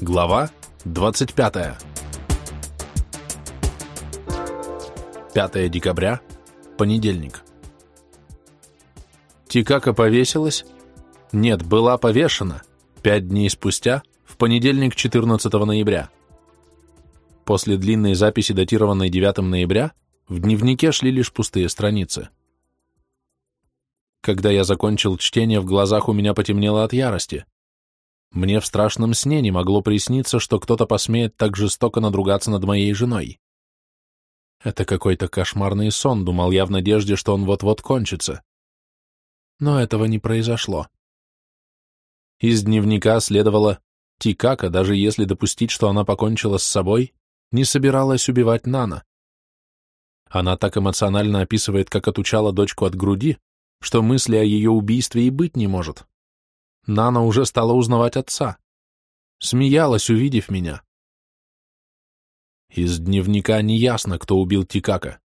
Глава 25. 5 декабря, понедельник. Тикака повесилась? Нет, была повешена. Пять дней спустя, в понедельник 14 ноября. После длинной записи, датированной 9 ноября, в дневнике шли лишь пустые страницы. Когда я закончил чтение, в глазах у меня потемнело от ярости. Мне в страшном сне не могло присниться, что кто-то посмеет так жестоко надругаться над моей женой. Это какой-то кошмарный сон, думал я в надежде, что он вот-вот кончится. Но этого не произошло. Из дневника следовало, Тикака, даже если допустить, что она покончила с собой, не собиралась убивать Нана. Она так эмоционально описывает, как отучала дочку от груди, что мысли о ее убийстве и быть не может. Нана уже стала узнавать отца. Смеялась, увидев меня. Из дневника неясно, кто убил Тикака,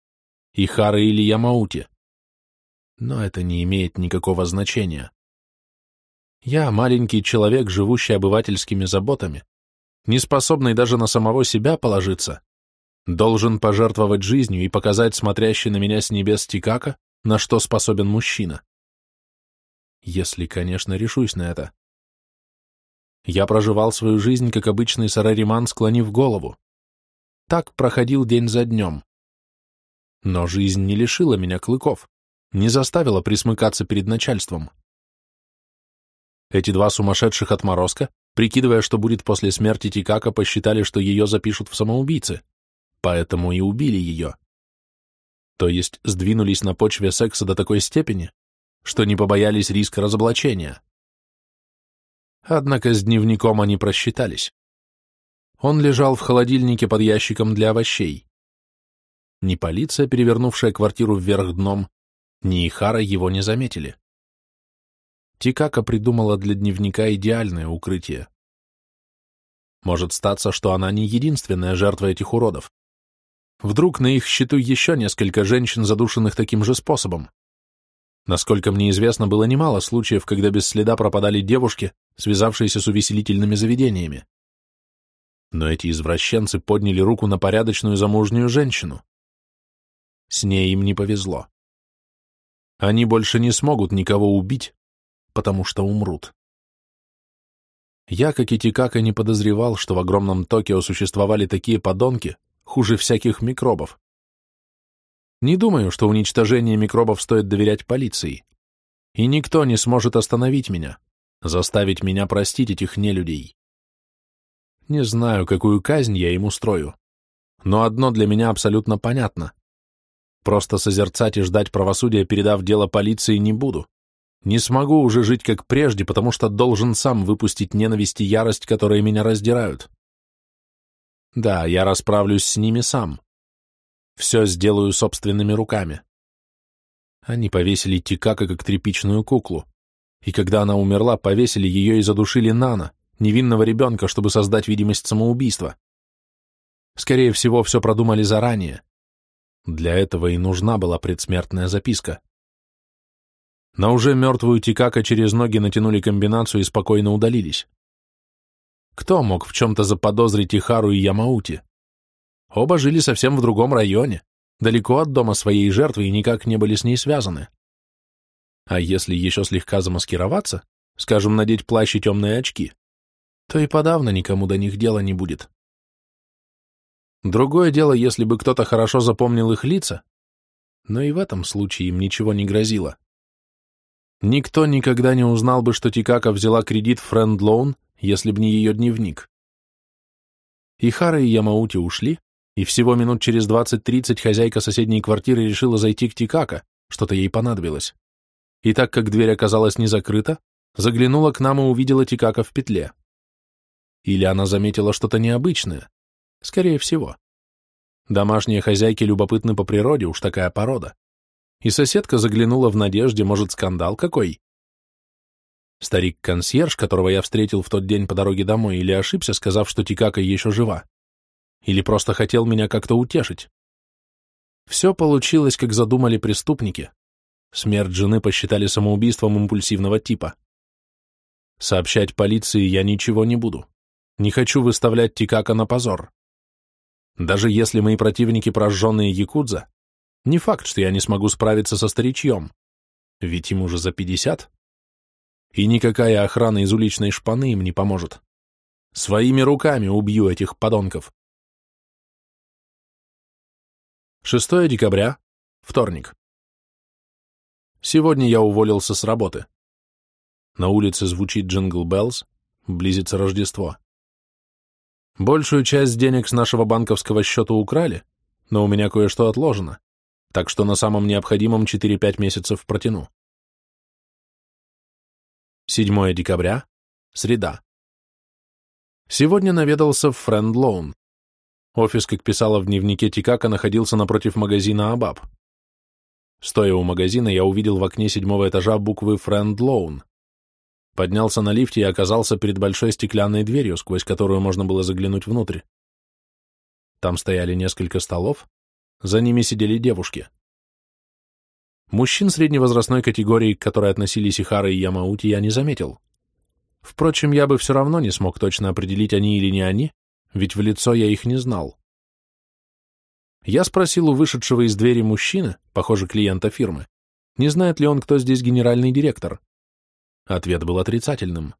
Ихара или Ямаути. Но это не имеет никакого значения. Я маленький человек, живущий обывательскими заботами, не способный даже на самого себя положиться, должен пожертвовать жизнью и показать смотрящий на меня с небес Тикака, на что способен мужчина. Если, конечно, решусь на это. Я проживал свою жизнь, как обычный сарариман, склонив голову. Так проходил день за днем. Но жизнь не лишила меня клыков, не заставила присмыкаться перед начальством. Эти два сумасшедших отморозка, прикидывая, что будет после смерти Тикака, посчитали, что ее запишут в самоубийцы, поэтому и убили ее то есть сдвинулись на почве секса до такой степени, что не побоялись риска разоблачения. Однако с дневником они просчитались. Он лежал в холодильнике под ящиком для овощей. Ни полиция, перевернувшая квартиру вверх дном, ни Ихара его не заметили. Тикака придумала для дневника идеальное укрытие. Может статься, что она не единственная жертва этих уродов. Вдруг на их счету еще несколько женщин, задушенных таким же способом. Насколько мне известно, было немало случаев, когда без следа пропадали девушки, связавшиеся с увеселительными заведениями. Но эти извращенцы подняли руку на порядочную замужнюю женщину. С ней им не повезло. Они больше не смогут никого убить, потому что умрут. Я, как и Тикака, не подозревал, что в огромном Токио существовали такие подонки, хуже всяких микробов. Не думаю, что уничтожение микробов стоит доверять полиции. И никто не сможет остановить меня, заставить меня простить этих нелюдей. Не знаю, какую казнь я им устрою, но одно для меня абсолютно понятно. Просто созерцать и ждать правосудия, передав дело полиции, не буду. Не смогу уже жить как прежде, потому что должен сам выпустить ненависть и ярость, которые меня раздирают. Да, я расправлюсь с ними сам. Все сделаю собственными руками. Они повесили Тикака как тряпичную куклу. И когда она умерла, повесили ее и задушили Нана, невинного ребенка, чтобы создать видимость самоубийства. Скорее всего, все продумали заранее. Для этого и нужна была предсмертная записка. На уже мертвую Тикака через ноги натянули комбинацию и спокойно удалились. Кто мог в чем-то заподозрить Ихару и Ямаути? Оба жили совсем в другом районе, далеко от дома своей жертвы и никак не были с ней связаны. А если еще слегка замаскироваться, скажем, надеть плащ и темные очки, то и подавно никому до них дела не будет. Другое дело, если бы кто-то хорошо запомнил их лица, но и в этом случае им ничего не грозило. Никто никогда не узнал бы, что Тикака взяла кредит Friend Loan если б не ее дневник. Ихара и Ямаути ушли, и всего минут через 20-30 хозяйка соседней квартиры решила зайти к Тикака, что-то ей понадобилось. И так как дверь оказалась не закрыта, заглянула к нам и увидела Тикака в петле. Или она заметила что-то необычное? Скорее всего. Домашние хозяйки любопытны по природе, уж такая порода. И соседка заглянула в надежде, может, скандал какой? Старик-консьерж, которого я встретил в тот день по дороге домой, или ошибся, сказав, что Тикака еще жива, или просто хотел меня как-то утешить. Все получилось, как задумали преступники. Смерть жены посчитали самоубийством импульсивного типа. Сообщать полиции я ничего не буду. Не хочу выставлять Тикака на позор. Даже если мои противники прожженные якудза, не факт, что я не смогу справиться со старичьем, ведь ему уже за пятьдесят. И никакая охрана из уличной шпаны им не поможет. Своими руками убью этих подонков. 6 декабря, вторник. Сегодня я уволился с работы. На улице звучит Jingle Bells, близится Рождество. Большую часть денег с нашего банковского счета украли, но у меня кое-что отложено, так что на самом необходимом 4-5 месяцев протяну. 7 декабря, среда. Сегодня наведался в Friend Loan. Офис, как писала в дневнике Тикака, находился напротив магазина Абаб. Стоя у магазина, я увидел в окне седьмого этажа буквы Френд Лоун. Поднялся на лифте и оказался перед большой стеклянной дверью, сквозь которую можно было заглянуть внутрь. Там стояли несколько столов, за ними сидели девушки. Мужчин средневозрастной категории, к которой относились и Хара, и Ямаути, я не заметил. Впрочем, я бы все равно не смог точно определить, они или не они, ведь в лицо я их не знал. Я спросил у вышедшего из двери мужчины, похоже, клиента фирмы, не знает ли он, кто здесь генеральный директор. Ответ был отрицательным.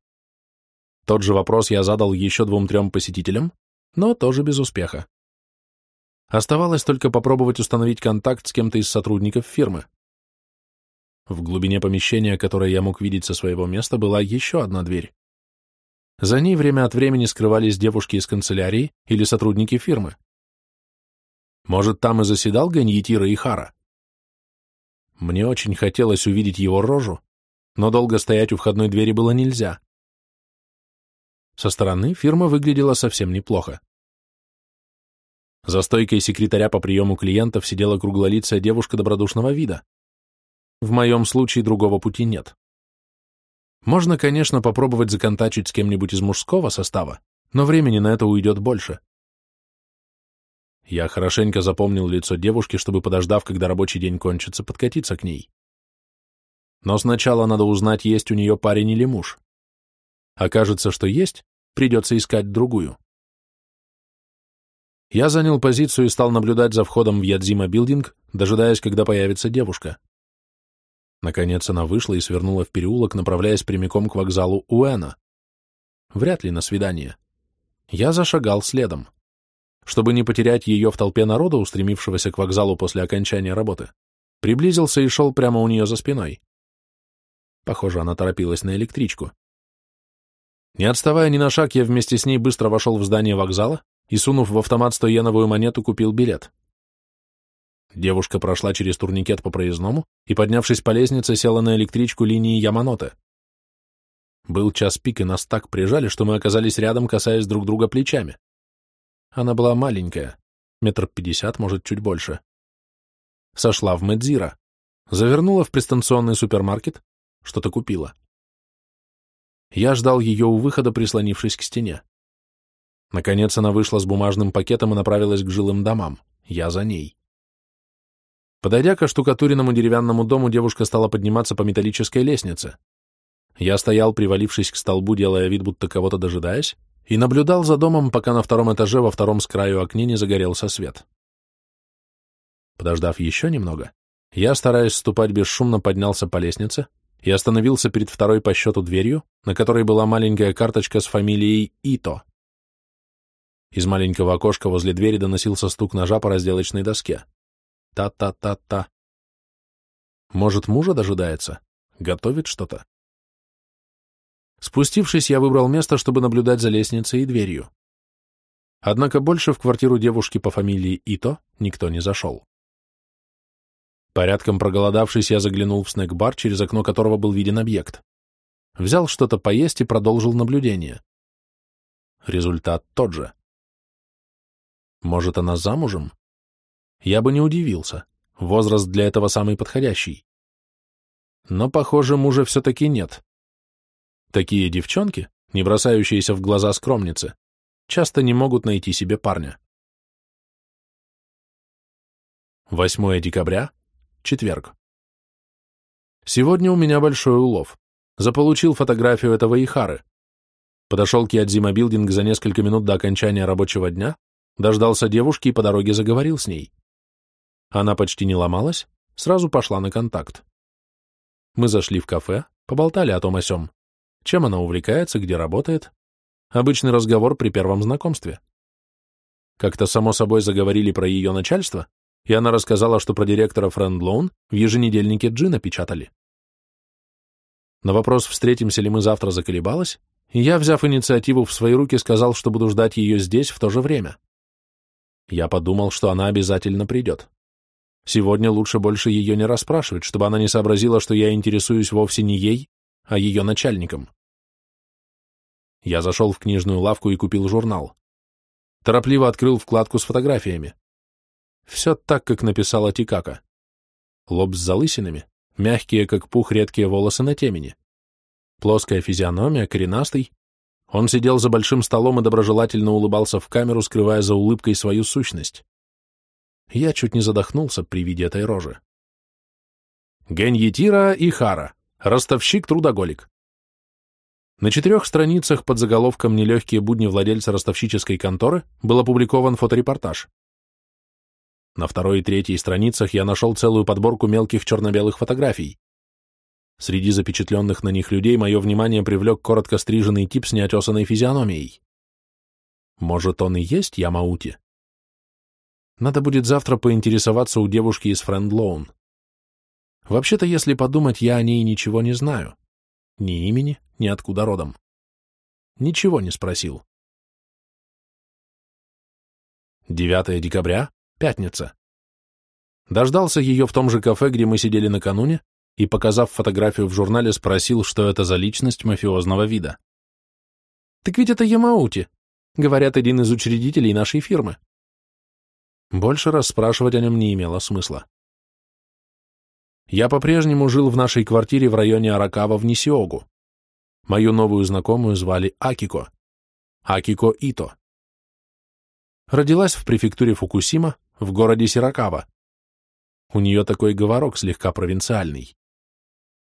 Тот же вопрос я задал еще двум-трем посетителям, но тоже без успеха. Оставалось только попробовать установить контакт с кем-то из сотрудников фирмы. В глубине помещения, которое я мог видеть со своего места, была еще одна дверь. За ней время от времени скрывались девушки из канцелярии или сотрудники фирмы. Может, там и заседал Ганьетира Ихара? Мне очень хотелось увидеть его рожу, но долго стоять у входной двери было нельзя. Со стороны фирма выглядела совсем неплохо. За стойкой секретаря по приему клиентов сидела круглолицая девушка добродушного вида. В моем случае другого пути нет. Можно, конечно, попробовать законтачить с кем-нибудь из мужского состава, но времени на это уйдет больше. Я хорошенько запомнил лицо девушки, чтобы, подождав, когда рабочий день кончится, подкатиться к ней. Но сначала надо узнать, есть у нее парень или муж. Окажется, что есть, придется искать другую. Я занял позицию и стал наблюдать за входом в Ядзима Билдинг, дожидаясь, когда появится девушка. Наконец она вышла и свернула в переулок, направляясь прямиком к вокзалу Уэна. Вряд ли на свидание. Я зашагал следом. Чтобы не потерять ее в толпе народа, устремившегося к вокзалу после окончания работы, приблизился и шел прямо у нее за спиной. Похоже, она торопилась на электричку. Не отставая ни на шаг, я вместе с ней быстро вошел в здание вокзала и, сунув в автомат стоеновую монету, купил билет. Девушка прошла через турникет по проездному и, поднявшись по лестнице, села на электричку линии Яманоте. Был час пик, и нас так прижали, что мы оказались рядом, касаясь друг друга плечами. Она была маленькая, метр пятьдесят, может, чуть больше. Сошла в Медзира, завернула в пристанционный супермаркет, что-то купила. Я ждал ее у выхода, прислонившись к стене. Наконец она вышла с бумажным пакетом и направилась к жилым домам. Я за ней. Подойдя к штукатуренному деревянному дому, девушка стала подниматься по металлической лестнице. Я стоял, привалившись к столбу, делая вид, будто кого-то дожидаясь, и наблюдал за домом, пока на втором этаже во втором с краю окне не загорелся свет. Подождав еще немного, я, стараясь ступать бесшумно, поднялся по лестнице и остановился перед второй по счету дверью, на которой была маленькая карточка с фамилией Ито. Из маленького окошка возле двери доносился стук ножа по разделочной доске. Та-та-та-та. Может, мужа дожидается? Готовит что-то? Спустившись, я выбрал место, чтобы наблюдать за лестницей и дверью. Однако больше в квартиру девушки по фамилии Ито никто не зашел. Порядком проголодавшись, я заглянул в снэк-бар, через окно которого был виден объект. Взял что-то поесть и продолжил наблюдение. Результат тот же. Может, она замужем? Я бы не удивился. Возраст для этого самый подходящий. Но, похоже, мужа все-таки нет. Такие девчонки, не бросающиеся в глаза скромницы, часто не могут найти себе парня. 8 декабря, четверг. Сегодня у меня большой улов. Заполучил фотографию этого Ихары. Подошел к Ядзима Билдинг за несколько минут до окончания рабочего дня, дождался девушки и по дороге заговорил с ней. Она почти не ломалась, сразу пошла на контакт. Мы зашли в кафе, поболтали о том о сём. Чем она увлекается, где работает. Обычный разговор при первом знакомстве. Как-то само собой заговорили про ее начальство, и она рассказала, что про директора Френдлоун в еженедельнике Джина печатали. На вопрос, встретимся ли мы завтра, заколебалась, и я, взяв инициативу в свои руки, сказал, что буду ждать ее здесь в то же время. Я подумал, что она обязательно придет. Сегодня лучше больше ее не расспрашивать, чтобы она не сообразила, что я интересуюсь вовсе не ей, а ее начальником. Я зашел в книжную лавку и купил журнал. Торопливо открыл вкладку с фотографиями. Все так, как написала Тикака. Лоб с залысинами, мягкие, как пух, редкие волосы на темени. Плоская физиономия, коренастый. Он сидел за большим столом и доброжелательно улыбался в камеру, скрывая за улыбкой свою сущность. Я чуть не задохнулся при виде этой рожи. Геньетира и Хара. Ростовщик-трудоголик. На четырех страницах под заголовком «Нелегкие будни владельца ростовщической конторы» был опубликован фоторепортаж. На второй и третьей страницах я нашел целую подборку мелких черно-белых фотографий. Среди запечатленных на них людей мое внимание привлек коротко стриженный тип с неотесанной физиономией. Может, он и есть Ямаути? Надо будет завтра поинтересоваться у девушки из Френдлоун. Вообще-то, если подумать, я о ней ничего не знаю. Ни имени, ни откуда родом. Ничего не спросил. 9 декабря, пятница. Дождался ее в том же кафе, где мы сидели накануне, и, показав фотографию в журнале, спросил, что это за личность мафиозного вида. «Так ведь это Ямаути», — говорят, один из учредителей нашей фирмы. Больше раз спрашивать о нем не имело смысла. Я по-прежнему жил в нашей квартире в районе Аракава в Нисиогу. Мою новую знакомую звали Акико. Акико Ито. Родилась в префектуре Фукусима, в городе Сиракава. У нее такой говорок слегка провинциальный.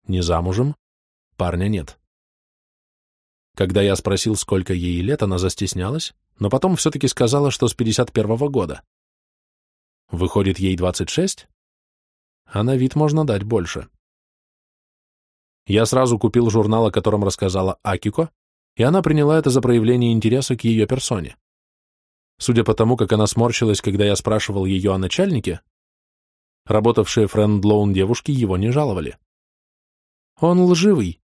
Не замужем, парня нет. Когда я спросил, сколько ей лет, она застеснялась, но потом все-таки сказала, что с 51-го года. Выходит, ей 26? А на вид можно дать больше. Я сразу купил журнал, о котором рассказала Акико, и она приняла это за проявление интереса к ее персоне. Судя по тому, как она сморщилась, когда я спрашивал ее о начальнике, работавшие Friend Loan девушки его не жаловали. Он лживый.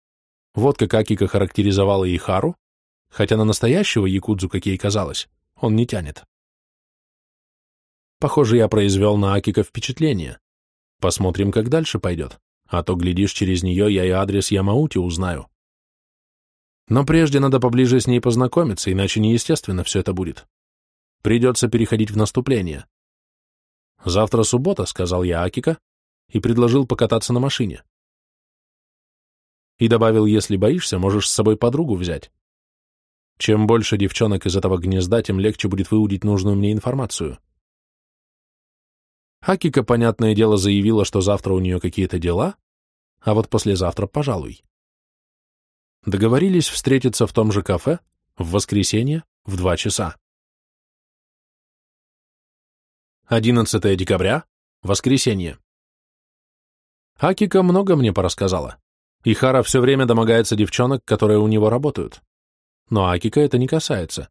Вот как Акико характеризовала Ихару, хотя на настоящего якудзу, как ей казалось, он не тянет. Похоже, я произвел на Акика впечатление. Посмотрим, как дальше пойдет, а то, глядишь, через нее я и адрес Ямаути узнаю. Но прежде надо поближе с ней познакомиться, иначе неестественно все это будет. Придется переходить в наступление. Завтра суббота, сказал я Акика, и предложил покататься на машине. И добавил, если боишься, можешь с собой подругу взять. Чем больше девчонок из этого гнезда, тем легче будет выудить нужную мне информацию. Акика, понятное дело, заявила, что завтра у нее какие-то дела, а вот послезавтра, пожалуй. Договорились встретиться в том же кафе в воскресенье в два часа. 11 декабря, воскресенье. Акика много мне порассказала. Ихара все время домогается девчонок, которые у него работают. Но Акика это не касается.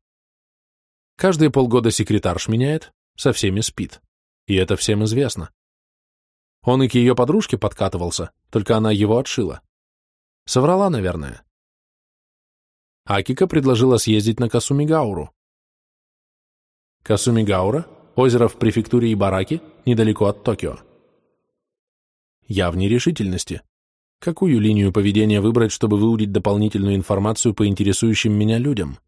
Каждые полгода секретарш меняет, со всеми спит. И это всем известно. Он и к ее подружке подкатывался, только она его отшила. Соврала, наверное. Акика предложила съездить на Касумигауру. Касумигаура – озеро в префектуре Ибараки, недалеко от Токио. Я в нерешительности. Какую линию поведения выбрать, чтобы выудить дополнительную информацию по интересующим меня людям?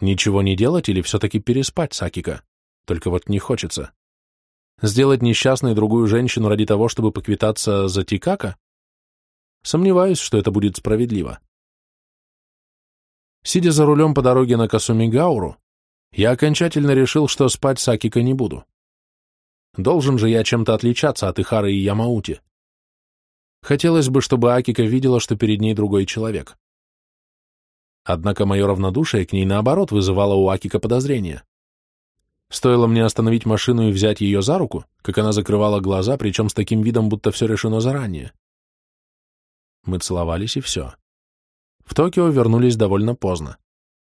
Ничего не делать или все-таки переспать с Акика? Только вот не хочется. Сделать несчастной другую женщину ради того, чтобы поквитаться за Тикака? Сомневаюсь, что это будет справедливо. Сидя за рулем по дороге на Касумигауру, я окончательно решил, что спать с Акика не буду. Должен же я чем-то отличаться от Ихары и Ямаути. Хотелось бы, чтобы Акика видела, что перед ней другой человек. Однако мое равнодушие к ней, наоборот, вызывало у Акика подозрения. Стоило мне остановить машину и взять ее за руку, как она закрывала глаза, причем с таким видом, будто все решено заранее. Мы целовались, и все. В Токио вернулись довольно поздно.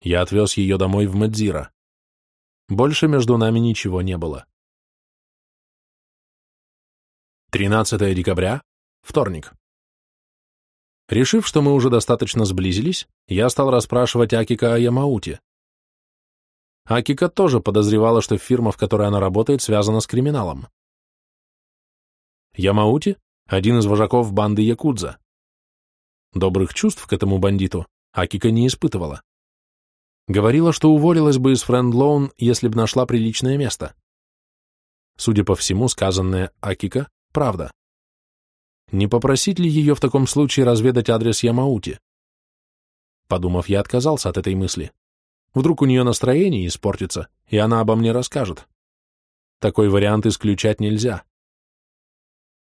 Я отвез ее домой в Мэдзира. Больше между нами ничего не было. 13 декабря, вторник. Решив, что мы уже достаточно сблизились, я стал расспрашивать Акика о Ямауте. Акика тоже подозревала, что фирма, в которой она работает, связана с криминалом. Ямаути — один из вожаков банды Якудза. Добрых чувств к этому бандиту Акика не испытывала. Говорила, что уволилась бы из Френдлоун, если бы нашла приличное место. Судя по всему, сказанное Акика — правда. Не попросить ли ее в таком случае разведать адрес Ямаути? Подумав, я отказался от этой мысли. Вдруг у нее настроение испортится, и она обо мне расскажет. Такой вариант исключать нельзя.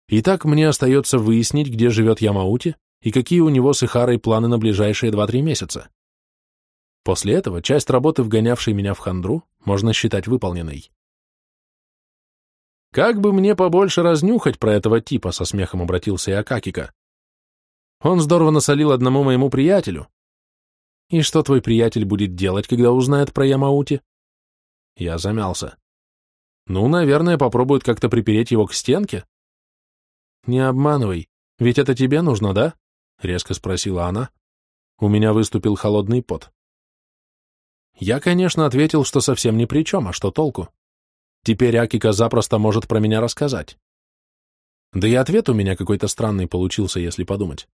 Итак, мне остается выяснить, где живет Ямаути и какие у него с Ихарой планы на ближайшие 2-3 месяца. После этого часть работы, вгонявшей меня в хандру, можно считать выполненной. Как бы мне побольше разнюхать про этого типа, со смехом обратился я Акакика. Он здорово насолил одному моему приятелю. И что твой приятель будет делать, когда узнает про Ямаути? Я замялся. Ну, наверное, попробует как-то припереть его к стенке. Не обманывай, ведь это тебе нужно, да? Резко спросила она. У меня выступил холодный пот. Я, конечно, ответил, что совсем ни при чем, а что толку? Теперь Акика запросто может про меня рассказать. Да и ответ у меня какой-то странный получился, если подумать.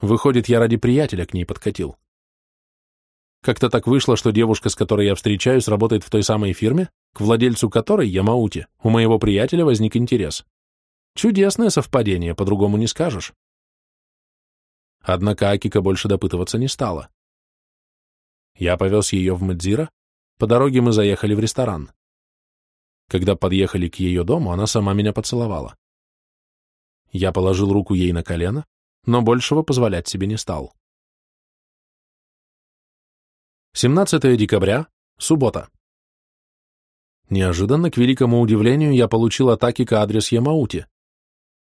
Выходит, я ради приятеля к ней подкатил. Как-то так вышло, что девушка, с которой я встречаюсь, работает в той самой фирме, к владельцу которой, Ямаути, у моего приятеля возник интерес. Чудесное совпадение, по-другому не скажешь. Однако Акика больше допытываться не стала. Я повез ее в Мэдзира, по дороге мы заехали в ресторан. Когда подъехали к ее дому, она сама меня поцеловала. Я положил руку ей на колено, но большего позволять себе не стал. 17 декабря, суббота. Неожиданно, к великому удивлению, я получил от Акика адрес Ямаути.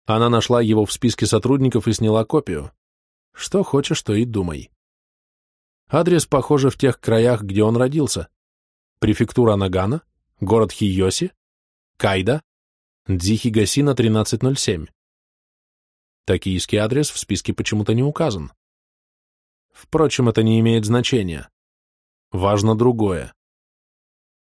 Она нашла его в списке сотрудников и сняла копию. Что хочешь, то и думай. Адрес, похоже, в тех краях, где он родился. Префектура Нагана, город Хиоси, Кайда, Дзихигасина 1307. Токийский адрес в списке почему-то не указан. Впрочем, это не имеет значения. Важно другое.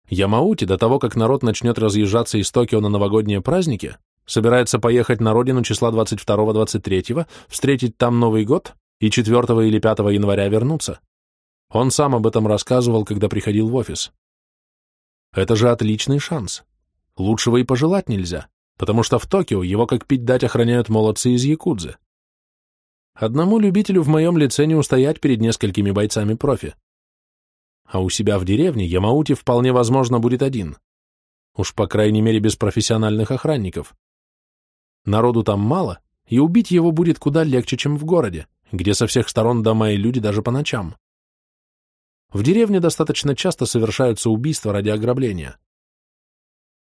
Ямаути до того, как народ начнет разъезжаться из Токио на новогодние праздники, собирается поехать на родину числа 22-23, встретить там Новый год и 4 или 5 января вернуться. Он сам об этом рассказывал, когда приходил в офис. Это же отличный шанс. Лучшего и пожелать нельзя, потому что в Токио его как пить дать охраняют молодцы из Якудзы. Одному любителю в моем лице не устоять перед несколькими бойцами профи. А у себя в деревне Ямаути вполне возможно будет один. Уж по крайней мере без профессиональных охранников. Народу там мало, и убить его будет куда легче, чем в городе, где со всех сторон дома и люди даже по ночам. В деревне достаточно часто совершаются убийства ради ограбления.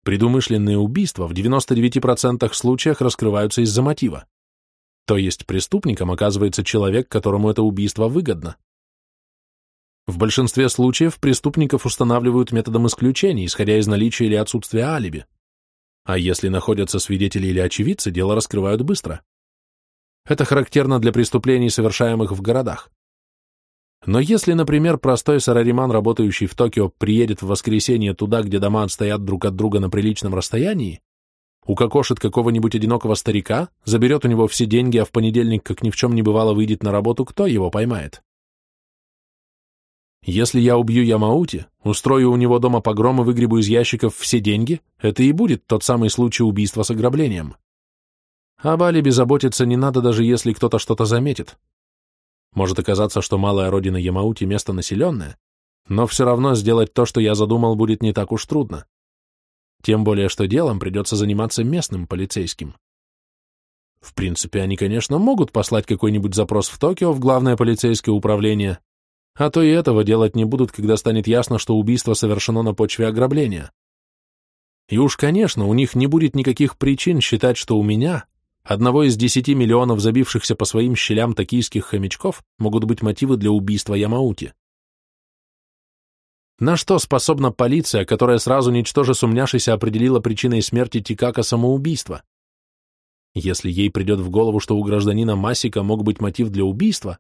Предумышленные убийства в 99% случаях раскрываются из-за мотива. То есть преступником оказывается человек, которому это убийство выгодно. В большинстве случаев преступников устанавливают методом исключения, исходя из наличия или отсутствия алиби. А если находятся свидетели или очевидцы, дело раскрывают быстро. Это характерно для преступлений, совершаемых в городах. Но если, например, простой сарариман, работающий в Токио, приедет в воскресенье туда, где дома отстоят друг от друга на приличном расстоянии, укокошит какого-нибудь одинокого старика, заберет у него все деньги, а в понедельник, как ни в чем не бывало, выйдет на работу, кто его поймает? Если я убью Ямаути, устрою у него дома погром и выгребу из ящиков все деньги, это и будет тот самый случай убийства с ограблением. Об алиби заботиться не надо, даже если кто-то что-то заметит. Может оказаться, что малая родина Ямаути место населенное, но все равно сделать то, что я задумал, будет не так уж трудно. Тем более, что делом придется заниматься местным полицейским. В принципе, они, конечно, могут послать какой-нибудь запрос в Токио в главное полицейское управление, А то и этого делать не будут, когда станет ясно, что убийство совершено на почве ограбления. И уж, конечно, у них не будет никаких причин считать, что у меня, одного из десяти миллионов забившихся по своим щелям токийских хомячков, могут быть мотивы для убийства Ямаути. На что способна полиция, которая сразу, ничтоже сумняшися, определила причиной смерти Тикака самоубийство? Если ей придет в голову, что у гражданина Масика мог быть мотив для убийства,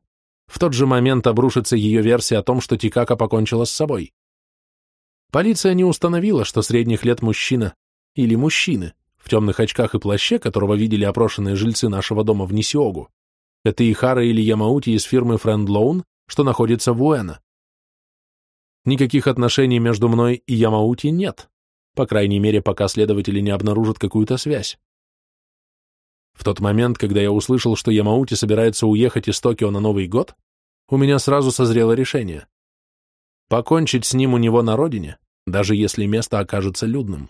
в тот же момент обрушится ее версия о том, что Тикака покончила с собой. Полиция не установила, что средних лет мужчина или мужчины в темных очках и плаще, которого видели опрошенные жильцы нашего дома в Нисиогу, это Ихара или Ямаути из фирмы Friend Loan, что находится в Уэна. Никаких отношений между мной и Ямаути нет, по крайней мере, пока следователи не обнаружат какую-то связь. В тот момент, когда я услышал, что Ямаути собирается уехать из Токио на Новый год, у меня сразу созрело решение. Покончить с ним у него на родине, даже если место окажется людным.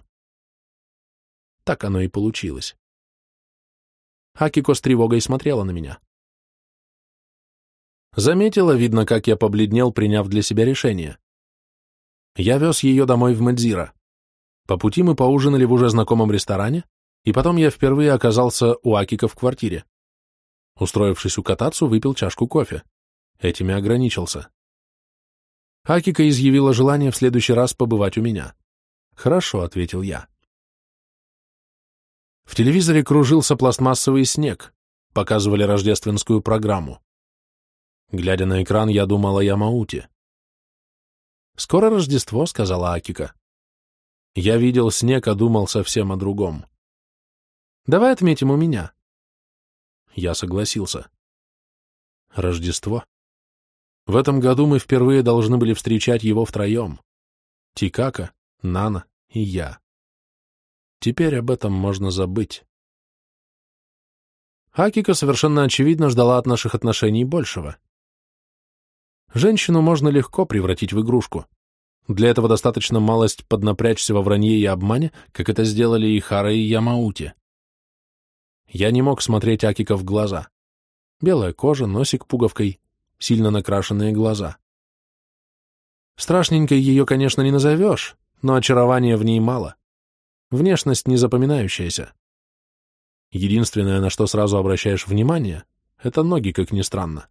Так оно и получилось. Акико с тревогой смотрела на меня. Заметила, видно, как я побледнел, приняв для себя решение. Я вез ее домой в Мэдзира. По пути мы поужинали в уже знакомом ресторане, и потом я впервые оказался у Акика в квартире. Устроившись у катацу, выпил чашку кофе. Этими ограничился. Акика изъявила желание в следующий раз побывать у меня. «Хорошо», — ответил я. В телевизоре кружился пластмассовый снег, показывали рождественскую программу. Глядя на экран, я думал о Ямауте. «Скоро Рождество», — сказала Акика. Я видел снег, а думал совсем о другом. «Давай отметим у меня». Я согласился. Рождество. В этом году мы впервые должны были встречать его втроем. Тикака, Нана и я. Теперь об этом можно забыть. Акика совершенно очевидно ждала от наших отношений большего. Женщину можно легко превратить в игрушку. Для этого достаточно малость поднапрячься во вранье и обмане, как это сделали и Хара, и Ямаути. Я не мог смотреть Акика в глаза. Белая кожа, носик пуговкой, сильно накрашенные глаза. Страшненькой ее, конечно, не назовешь, но очарования в ней мало. Внешность не запоминающаяся. Единственное, на что сразу обращаешь внимание, это ноги, как ни странно.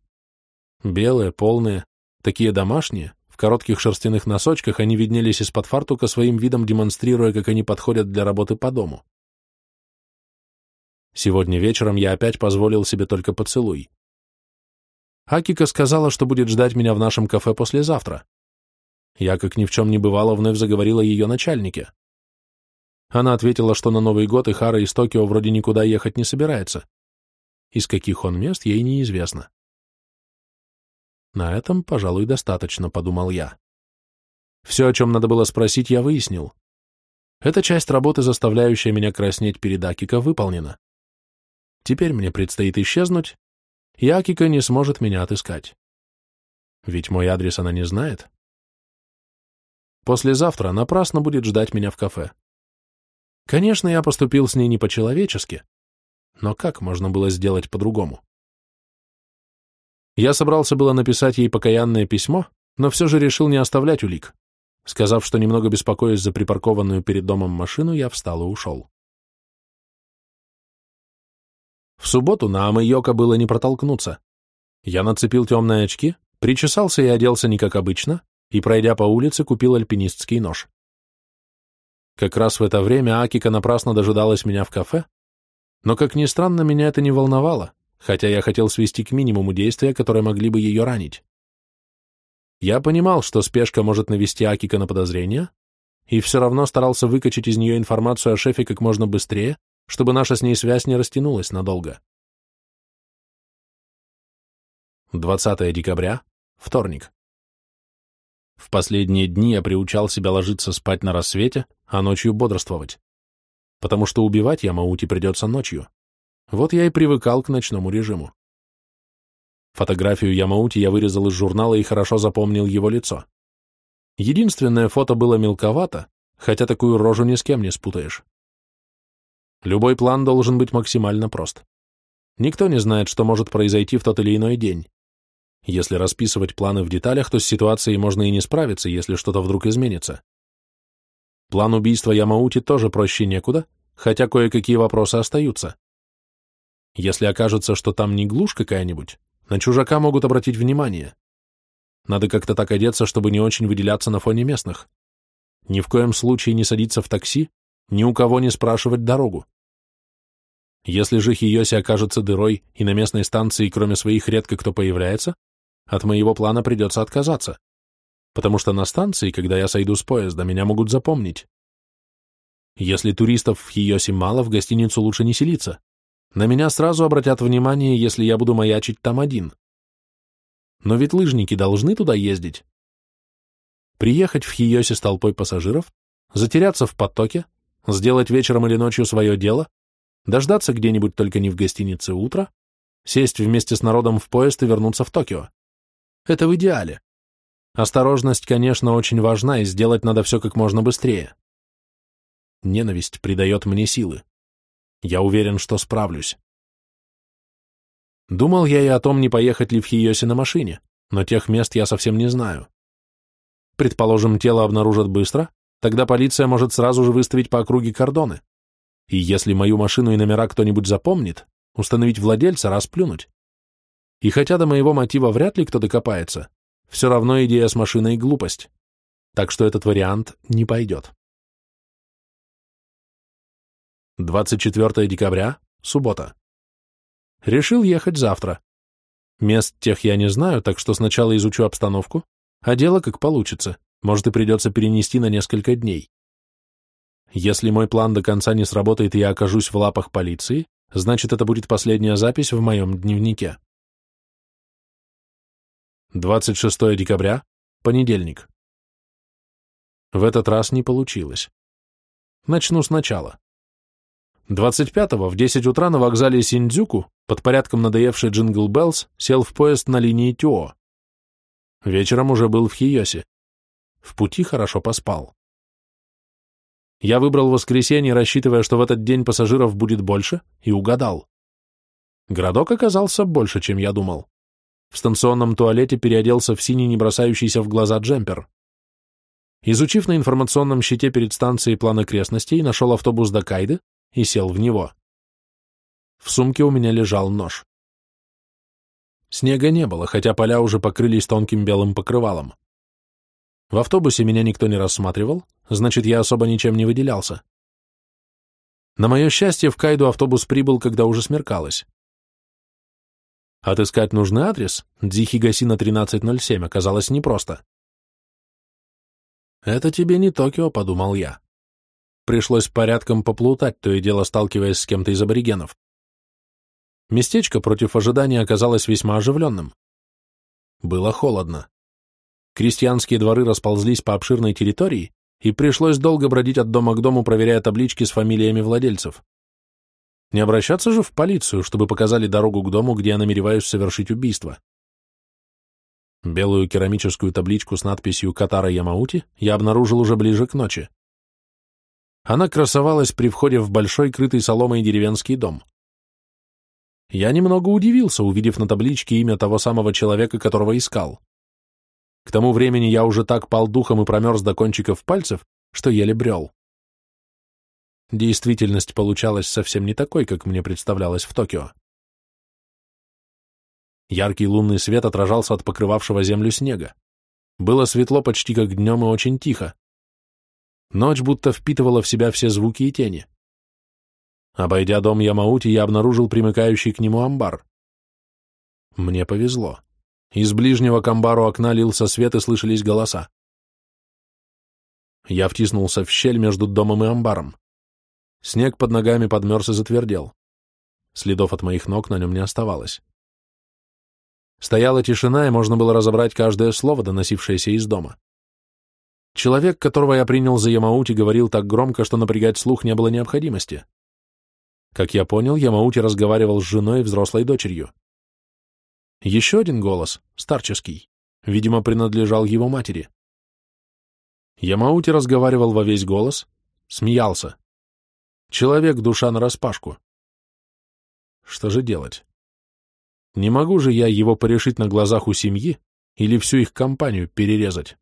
Белые, полные, такие домашние, в коротких шерстяных носочках они виднелись из-под фартука своим видом, демонстрируя, как они подходят для работы по дому. Сегодня вечером я опять позволил себе только поцелуй. Акика сказала, что будет ждать меня в нашем кафе послезавтра. Я, как ни в чем не бывало, вновь заговорила ее начальнике. Она ответила, что на Новый год Ихара из Токио вроде никуда ехать не собирается. Из каких он мест, ей неизвестно. На этом, пожалуй, достаточно, подумал я. Все, о чем надо было спросить, я выяснил. Эта часть работы, заставляющая меня краснеть перед Акика, выполнена. Теперь мне предстоит исчезнуть и Акика не сможет меня отыскать. Ведь мой адрес она не знает. Послезавтра напрасно будет ждать меня в кафе. Конечно, я поступил с ней не по-человечески, но как можно было сделать по-другому? Я собрался было написать ей покаянное письмо, но все же решил не оставлять улик. Сказав, что немного беспокоюсь за припаркованную перед домом машину, я встал и ушел. В субботу на Амайока было не протолкнуться. Я нацепил темные очки, причесался и оделся не как обычно, и, пройдя по улице, купил альпинистский нож. Как раз в это время Акика напрасно дожидалась меня в кафе, но, как ни странно, меня это не волновало, хотя я хотел свести к минимуму действия, которые могли бы ее ранить. Я понимал, что спешка может навести Акика на подозрения, и все равно старался выкачать из нее информацию о шефе как можно быстрее, чтобы наша с ней связь не растянулась надолго. 20 декабря, вторник. В последние дни я приучал себя ложиться спать на рассвете, а ночью бодрствовать. Потому что убивать Ямаути придется ночью. Вот я и привыкал к ночному режиму. Фотографию Ямаути я вырезал из журнала и хорошо запомнил его лицо. Единственное фото было мелковато, хотя такую рожу ни с кем не спутаешь. Любой план должен быть максимально прост. Никто не знает, что может произойти в тот или иной день. Если расписывать планы в деталях, то с ситуацией можно и не справиться, если что-то вдруг изменится. План убийства Ямаути тоже проще некуда, хотя кое-какие вопросы остаются. Если окажется, что там не глушь какая-нибудь, на чужака могут обратить внимание. Надо как-то так одеться, чтобы не очень выделяться на фоне местных. Ни в коем случае не садиться в такси, ни у кого не спрашивать дорогу. Если же Хиоси окажется дырой и на местной станции, кроме своих, редко кто появляется, от моего плана придется отказаться, потому что на станции, когда я сойду с поезда, меня могут запомнить. Если туристов в Хиоси мало, в гостиницу лучше не селиться. На меня сразу обратят внимание, если я буду маячить там один. Но ведь лыжники должны туда ездить. Приехать в Хиоси с толпой пассажиров, затеряться в потоке, сделать вечером или ночью свое дело, дождаться где-нибудь только не в гостинице утра, сесть вместе с народом в поезд и вернуться в Токио. Это в идеале. Осторожность, конечно, очень важна, и сделать надо все как можно быстрее. Ненависть придает мне силы. Я уверен, что справлюсь. Думал я и о том, не поехать ли в Хиоси на машине, но тех мест я совсем не знаю. Предположим, тело обнаружат быстро, тогда полиция может сразу же выставить по округе кордоны. И если мою машину и номера кто-нибудь запомнит, установить владельца, расплюнуть. И хотя до моего мотива вряд ли кто докопается, все равно идея с машиной — глупость. Так что этот вариант не пойдет. 24 декабря, суббота. Решил ехать завтра. Мест тех я не знаю, так что сначала изучу обстановку, а дело как получится, может и придется перенести на несколько дней. Если мой план до конца не сработает и я окажусь в лапах полиции, значит это будет последняя запись в моем дневнике. 26 декабря, понедельник. В этот раз не получилось. Начну сначала. 25-го в 10 утра на вокзале Синдзюку под порядком надоевший Jingle Bells сел в поезд на линии Тюо. Вечером уже был в Хиосе. В пути хорошо поспал. Я выбрал воскресенье, рассчитывая, что в этот день пассажиров будет больше, и угадал. Городок оказался больше, чем я думал. В станционном туалете переоделся в синий, не бросающийся в глаза джемпер. Изучив на информационном щите перед станцией план окрестностей, нашел автобус до Кайды и сел в него. В сумке у меня лежал нож. Снега не было, хотя поля уже покрылись тонким белым покрывалом. В автобусе меня никто не рассматривал, значит, я особо ничем не выделялся. На мое счастье, в Кайду автобус прибыл, когда уже смеркалось. Отыскать нужный адрес, Дзихигасина 1307, оказалось непросто. «Это тебе не Токио», — подумал я. Пришлось порядком поплутать, то и дело сталкиваясь с кем-то из аборигенов. Местечко против ожидания оказалось весьма оживленным. Было холодно. Крестьянские дворы расползлись по обширной территории, и пришлось долго бродить от дома к дому, проверяя таблички с фамилиями владельцев. Не обращаться же в полицию, чтобы показали дорогу к дому, где я намереваюсь совершить убийство. Белую керамическую табличку с надписью «Катара Ямаути» я обнаружил уже ближе к ночи. Она красовалась при входе в большой крытый соломой деревенский дом. Я немного удивился, увидев на табличке имя того самого человека, которого искал. К тому времени я уже так пал духом и промерз до кончиков пальцев, что еле брел. Действительность получалась совсем не такой, как мне представлялось в Токио. Яркий лунный свет отражался от покрывавшего землю снега. Было светло почти как днем и очень тихо. Ночь будто впитывала в себя все звуки и тени. Обойдя дом Ямаути, я обнаружил примыкающий к нему амбар. Мне повезло. Из ближнего к амбару окна лился свет и слышались голоса. Я втиснулся в щель между домом и амбаром. Снег под ногами подмерз и затвердел. Следов от моих ног на нем не оставалось. Стояла тишина, и можно было разобрать каждое слово, доносившееся из дома. Человек, которого я принял за Ямаути, говорил так громко, что напрягать слух не было необходимости. Как я понял, Ямаути разговаривал с женой и взрослой дочерью. Еще один голос, старческий, видимо, принадлежал его матери. Ямаути разговаривал во весь голос, смеялся. Человек, душа нараспашку. Что же делать? Не могу же я его порешить на глазах у семьи или всю их компанию перерезать.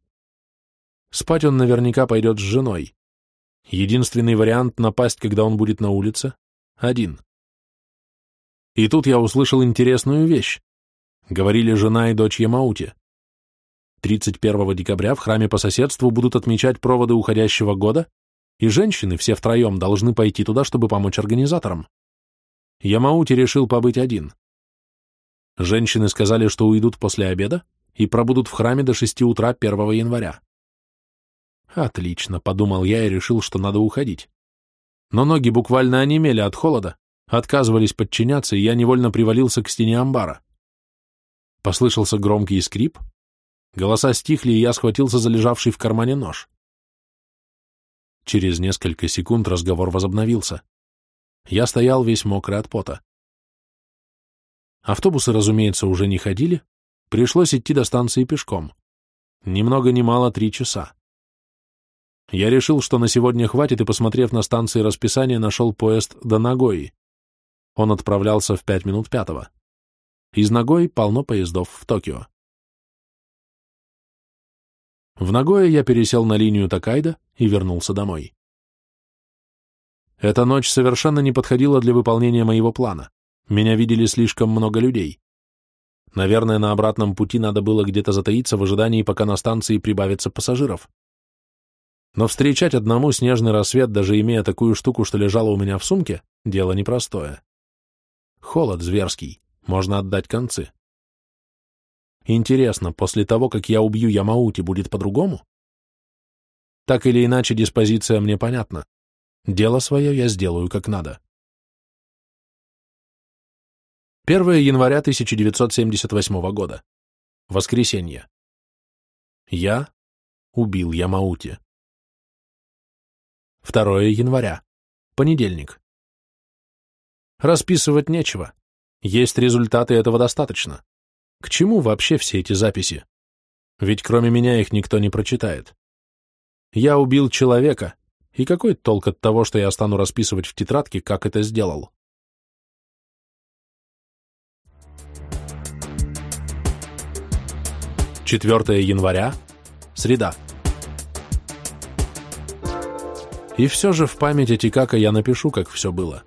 Спать он наверняка пойдет с женой. Единственный вариант напасть, когда он будет на улице — один. И тут я услышал интересную вещь. Говорили жена и дочь Ямаути. 31 декабря в храме по соседству будут отмечать проводы уходящего года, и женщины все втроем должны пойти туда, чтобы помочь организаторам. Ямаути решил побыть один. Женщины сказали, что уйдут после обеда и пробудут в храме до 6 утра 1 января. Отлично, подумал я и решил, что надо уходить. Но ноги буквально онемели от холода, отказывались подчиняться, и я невольно привалился к стене амбара. Послышался громкий скрип, голоса стихли, и я схватился за лежавший в кармане нож. Через несколько секунд разговор возобновился. Я стоял весь мокрый от пота. Автобусы, разумеется, уже не ходили, пришлось идти до станции пешком. Ни много ни мало три часа. Я решил, что на сегодня хватит, и, посмотрев на станции расписания, нашел поезд до Нагои. Он отправлялся в пять минут пятого. Из Нагои полно поездов в Токио. В Нагое я пересел на линию Такайда и вернулся домой. Эта ночь совершенно не подходила для выполнения моего плана. Меня видели слишком много людей. Наверное, на обратном пути надо было где-то затаиться в ожидании, пока на станции прибавится пассажиров. Но встречать одному снежный рассвет, даже имея такую штуку, что лежала у меня в сумке, дело непростое. Холод зверский, можно отдать концы. Интересно, после того, как я убью Ямаути, будет по-другому? Так или иначе, диспозиция мне понятна. Дело свое я сделаю как надо. 1 января 1978 года. Воскресенье. Я убил Ямаути. 2 января. Понедельник. Расписывать нечего. Есть результаты, этого достаточно. К чему вообще все эти записи? Ведь кроме меня их никто не прочитает. Я убил человека, и какой толк от того, что я стану расписывать в тетрадке, как это сделал? Четвертое января, среда. И все же в память о Тикака я напишу, как все было.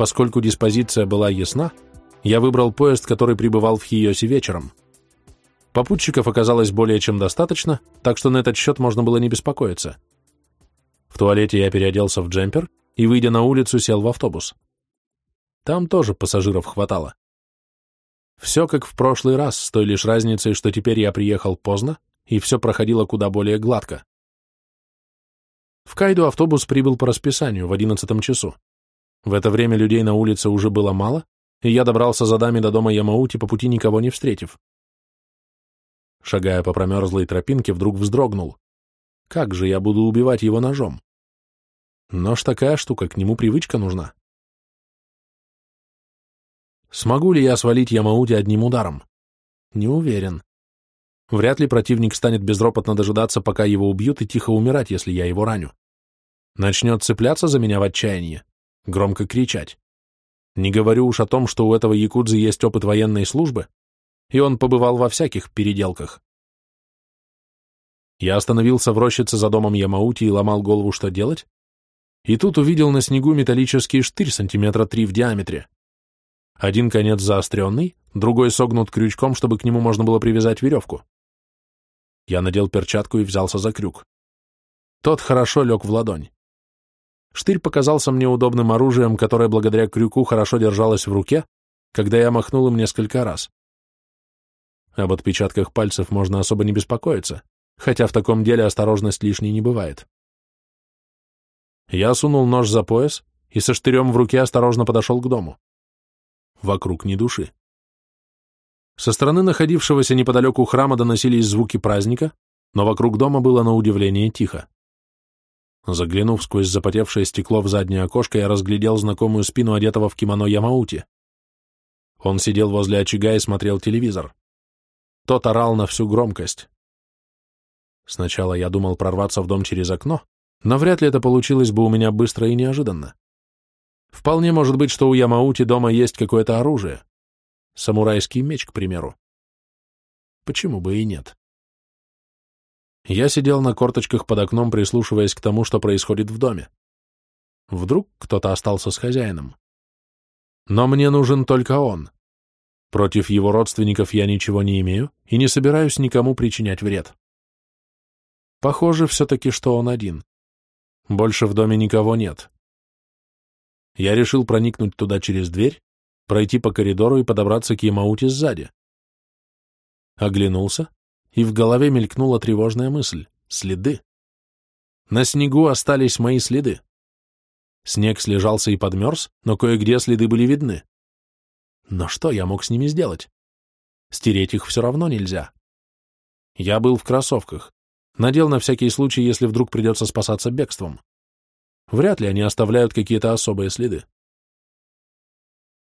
Поскольку диспозиция была ясна, я выбрал поезд, который прибывал в Хиоси вечером. Попутчиков оказалось более чем достаточно, так что на этот счет можно было не беспокоиться. В туалете я переоделся в джемпер и, выйдя на улицу, сел в автобус. Там тоже пассажиров хватало. Все как в прошлый раз, с той лишь разницей, что теперь я приехал поздно, и все проходило куда более гладко. В Кайду автобус прибыл по расписанию в одиннадцатом часу. В это время людей на улице уже было мало, и я добрался за дами до дома Ямаути по пути никого не встретив. Шагая по промерзлой тропинке, вдруг вздрогнул. Как же я буду убивать его ножом? Нож такая штука, к нему привычка нужна. Смогу ли я свалить Ямаути одним ударом? Не уверен. Вряд ли противник станет безропотно дожидаться, пока его убьют, и тихо умирать, если я его раню. Начнет цепляться за меня в отчаянии, громко кричать. Не говорю уж о том, что у этого якудзы есть опыт военной службы, и он побывал во всяких переделках. Я остановился в рощице за домом Ямаути и ломал голову, что делать, и тут увидел на снегу металлический штырь сантиметра три в диаметре. Один конец заостренный, другой согнут крючком, чтобы к нему можно было привязать веревку. Я надел перчатку и взялся за крюк. Тот хорошо лег в ладонь. Штырь показался мне удобным оружием, которое благодаря крюку хорошо держалось в руке, когда я махнул им несколько раз. Об отпечатках пальцев можно особо не беспокоиться, хотя в таком деле осторожность лишней не бывает. Я сунул нож за пояс и со штырем в руке осторожно подошел к дому. Вокруг ни души. Со стороны находившегося неподалеку храма доносились звуки праздника, но вокруг дома было на удивление тихо. Заглянув сквозь запотевшее стекло в заднее окошко, я разглядел знакомую спину одетого в кимоно Ямаути. Он сидел возле очага и смотрел телевизор. Тот орал на всю громкость. Сначала я думал прорваться в дом через окно, но вряд ли это получилось бы у меня быстро и неожиданно. Вполне может быть, что у Ямаути дома есть какое-то оружие. Самурайский меч, к примеру. Почему бы и нет? Я сидел на корточках под окном, прислушиваясь к тому, что происходит в доме. Вдруг кто-то остался с хозяином. Но мне нужен только он. Против его родственников я ничего не имею и не собираюсь никому причинять вред. Похоже все-таки, что он один. Больше в доме никого нет. Я решил проникнуть туда через дверь, пройти по коридору и подобраться к Ямауте сзади. Оглянулся, и в голове мелькнула тревожная мысль — следы. На снегу остались мои следы. Снег слежался и подмерз, но кое-где следы были видны. Но что я мог с ними сделать? Стереть их все равно нельзя. Я был в кроссовках. Надел на всякий случай, если вдруг придется спасаться бегством. Вряд ли они оставляют какие-то особые следы.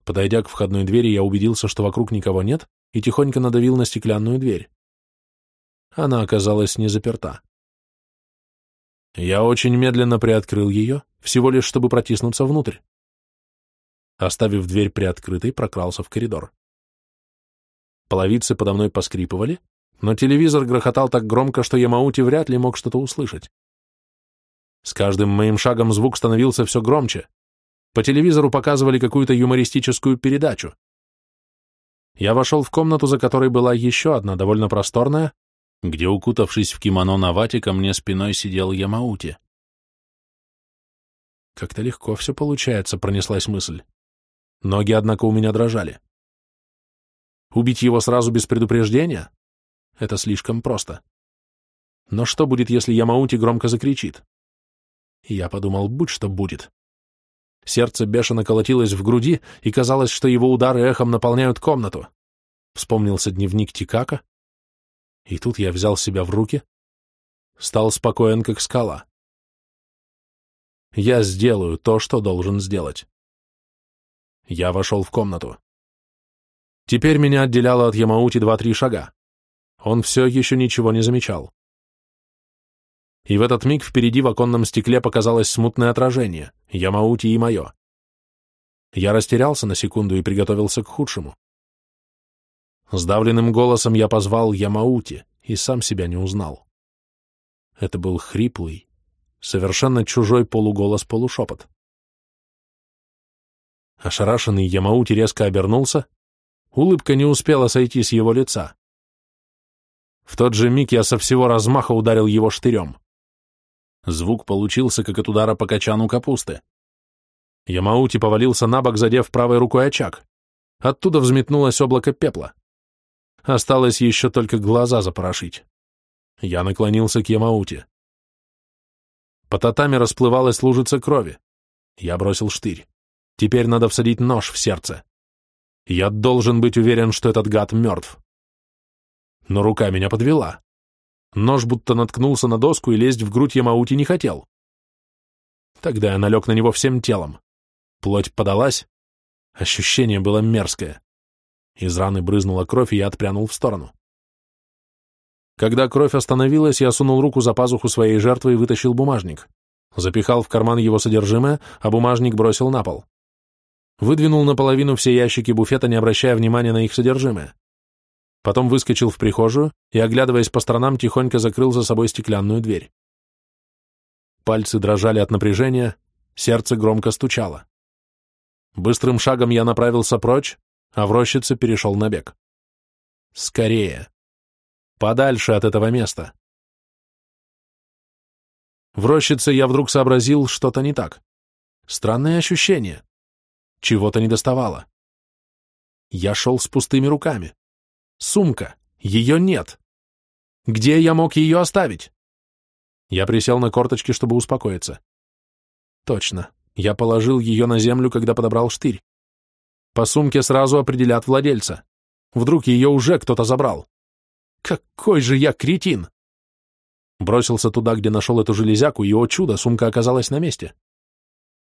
Подойдя к входной двери, я убедился, что вокруг никого нет, и тихонько надавил на стеклянную дверь. Она оказалась не заперта. Я очень медленно приоткрыл ее, всего лишь чтобы протиснуться внутрь. Оставив дверь приоткрытой, прокрался в коридор. Половицы подо мной поскрипывали, но телевизор грохотал так громко, что Ямаути вряд ли мог что-то услышать. С каждым моим шагом звук становился все громче. По телевизору показывали какую-то юмористическую передачу. Я вошел в комнату, за которой была еще одна, довольно просторная, где, укутавшись в кимоно на вате, ко мне спиной сидел Ямаути. Как-то легко все получается, пронеслась мысль. Ноги, однако, у меня дрожали. Убить его сразу без предупреждения? Это слишком просто. Но что будет, если Ямаути громко закричит? Я подумал, будь что будет. Сердце бешено колотилось в груди, и казалось, что его удары эхом наполняют комнату. Вспомнился дневник Тикака. И тут я взял себя в руки, стал спокоен, как скала. Я сделаю то, что должен сделать. Я вошел в комнату. Теперь меня отделяло от Ямаути два-три шага. Он все еще ничего не замечал. И в этот миг впереди в оконном стекле показалось смутное отражение, Ямаути и мое. Я растерялся на секунду и приготовился к худшему. Сдавленным голосом я позвал Ямаути и сам себя не узнал. Это был хриплый, совершенно чужой полуголос-полушепот. Ошарашенный Ямаути резко обернулся, улыбка не успела сойти с его лица. В тот же миг я со всего размаха ударил его штырем. Звук получился, как от удара по качану капусты. Ямаути повалился на бок, задев правой рукой очаг. Оттуда взметнулось облако пепла. Осталось еще только глаза запорошить. Я наклонился к Ямаути. По татами расплывалась лужица крови. Я бросил штырь. Теперь надо всадить нож в сердце. Я должен быть уверен, что этот гад мертв. Но рука меня подвела. Нож будто наткнулся на доску и лезть в грудь Ямаути не хотел. Тогда я налег на него всем телом. Плоть подалась. Ощущение было мерзкое. Из раны брызнула кровь, и я отпрянул в сторону. Когда кровь остановилась, я сунул руку за пазуху своей жертвы и вытащил бумажник. Запихал в карман его содержимое, а бумажник бросил на пол. Выдвинул наполовину все ящики буфета, не обращая внимания на их содержимое. Потом выскочил в прихожую и, оглядываясь по сторонам, тихонько закрыл за собой стеклянную дверь. Пальцы дрожали от напряжения, сердце громко стучало. Быстрым шагом я направился прочь, а в рощице перешел на бег. Скорее. Подальше от этого места. В рощице я вдруг сообразил, что-то не так. Странное ощущение. Чего-то недоставало. Я шел с пустыми руками. Сумка. Ее нет. Где я мог ее оставить? Я присел на корточки, чтобы успокоиться. Точно. Я положил ее на землю, когда подобрал штырь. По сумке сразу определят владельца. Вдруг ее уже кто-то забрал. Какой же я кретин! Бросился туда, где нашел эту железяку, и, о чудо, сумка оказалась на месте.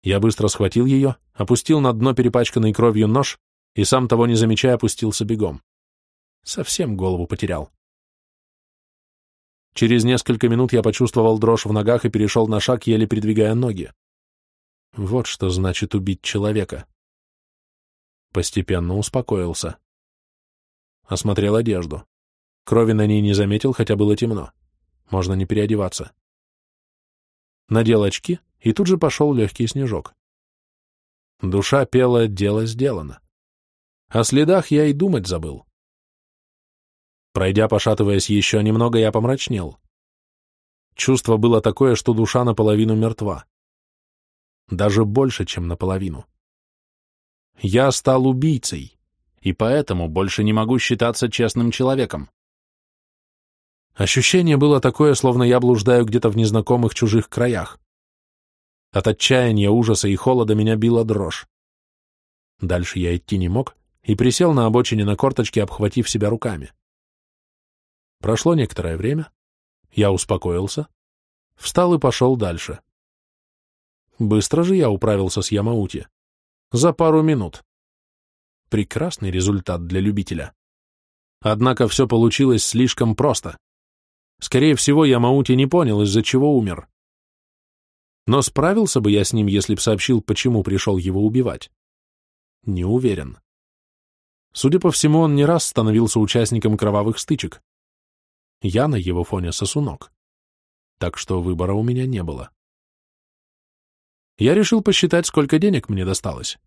Я быстро схватил ее, опустил на дно перепачканный кровью нож и, сам того не замечая, опустился бегом. Совсем голову потерял. Через несколько минут я почувствовал дрожь в ногах и перешел на шаг, еле передвигая ноги. Вот что значит убить человека. Постепенно успокоился. осмотрел одежду. Крови на ней не заметил, хотя было темно. Можно не переодеваться. Надел очки, и тут же пошел легкий снежок. Душа пела «Дело сделано». О следах я и думать забыл. Пройдя, пошатываясь еще немного, я помрачнел. Чувство было такое, что душа наполовину мертва. Даже больше, чем наполовину. Я стал убийцей, и поэтому больше не могу считаться честным человеком. Ощущение было такое, словно я блуждаю где-то в незнакомых чужих краях. От отчаяния, ужаса и холода меня била дрожь. Дальше я идти не мог и присел на обочине на корточке, обхватив себя руками. Прошло некоторое время, я успокоился, встал и пошел дальше. Быстро же я управился с Ямаути. За пару минут. Прекрасный результат для любителя. Однако все получилось слишком просто. Скорее всего, Ямаути не понял, из-за чего умер. Но справился бы я с ним, если б сообщил, почему пришел его убивать? Не уверен. Судя по всему, он не раз становился участником кровавых стычек. Я на его фоне сосунок. Так что выбора у меня не было. Я решил посчитать, сколько денег мне досталось.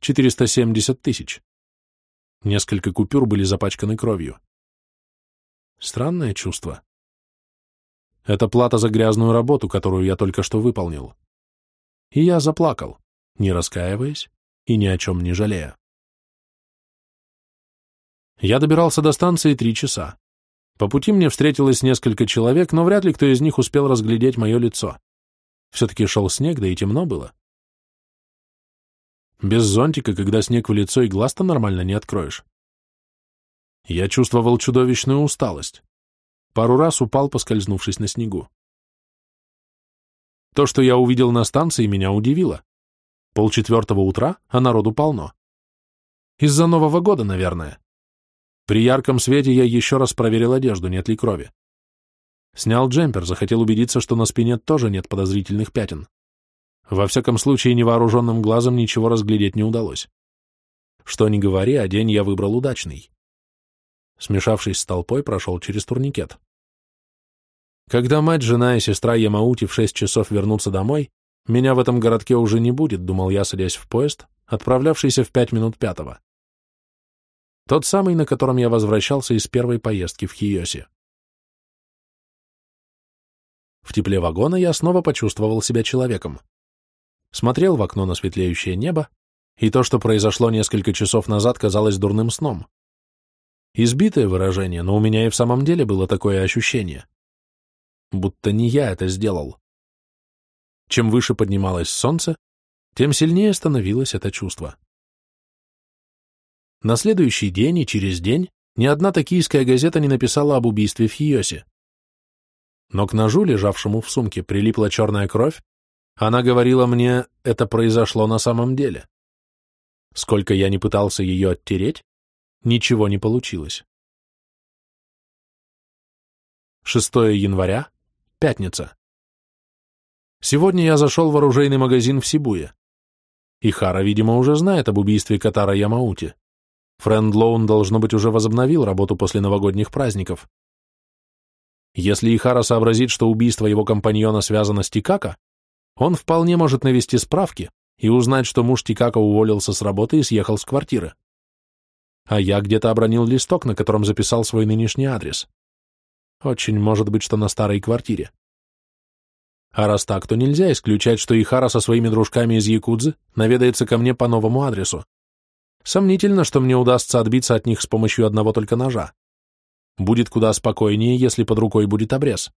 470 тысяч. Несколько купюр были запачканы кровью. Странное чувство. Это плата за грязную работу, которую я только что выполнил. И я заплакал, не раскаиваясь и ни о чем не жалея. Я добирался до станции три часа. По пути мне встретилось несколько человек, но вряд ли кто из них успел разглядеть мое лицо. Все-таки шел снег, да и темно было. Без зонтика, когда снег в лицо и глаз-то нормально не откроешь. Я чувствовал чудовищную усталость. Пару раз упал, поскользнувшись на снегу. То, что я увидел на станции, меня удивило. Полчетвертого утра, а народу полно. Из-за Нового года, наверное. При ярком свете я еще раз проверил одежду, нет ли крови. Снял джемпер, захотел убедиться, что на спине тоже нет подозрительных пятен. Во всяком случае, невооруженным глазом ничего разглядеть не удалось. Что ни говори, а день я выбрал удачный смешавшись с толпой, прошел через турникет. Когда мать, жена и сестра Ямаути в шесть часов вернутся домой, меня в этом городке уже не будет, думал я, садясь в поезд, отправлявшийся в пять минут пятого. Тот самый, на котором я возвращался из первой поездки в Хиоси. В тепле вагона я снова почувствовал себя человеком. Смотрел в окно на светлеющее небо, и то, что произошло несколько часов назад, казалось дурным сном. Избитое выражение, но у меня и в самом деле было такое ощущение. Будто не я это сделал. Чем выше поднималось солнце, тем сильнее становилось это чувство. На следующий день и через день ни одна токийская газета не написала об убийстве в Хиосе. Но к ножу, лежавшему в сумке, прилипла черная кровь, она говорила мне, это произошло на самом деле. Сколько я не пытался ее оттереть, Ничего не получилось. 6 января, пятница. Сегодня я зашел в оружейный магазин в Сибуе. Ихара, видимо, уже знает об убийстве Катара Ямаути. Фрэнд Лоун, должно быть, уже возобновил работу после новогодних праздников. Если Ихара сообразит, что убийство его компаньона связано с Тикако, он вполне может навести справки и узнать, что муж Тикако уволился с работы и съехал с квартиры а я где-то обронил листок, на котором записал свой нынешний адрес. Очень может быть, что на старой квартире. А раз так, то нельзя исключать, что Ихара со своими дружками из Якудзы наведается ко мне по новому адресу. Сомнительно, что мне удастся отбиться от них с помощью одного только ножа. Будет куда спокойнее, если под рукой будет обрез.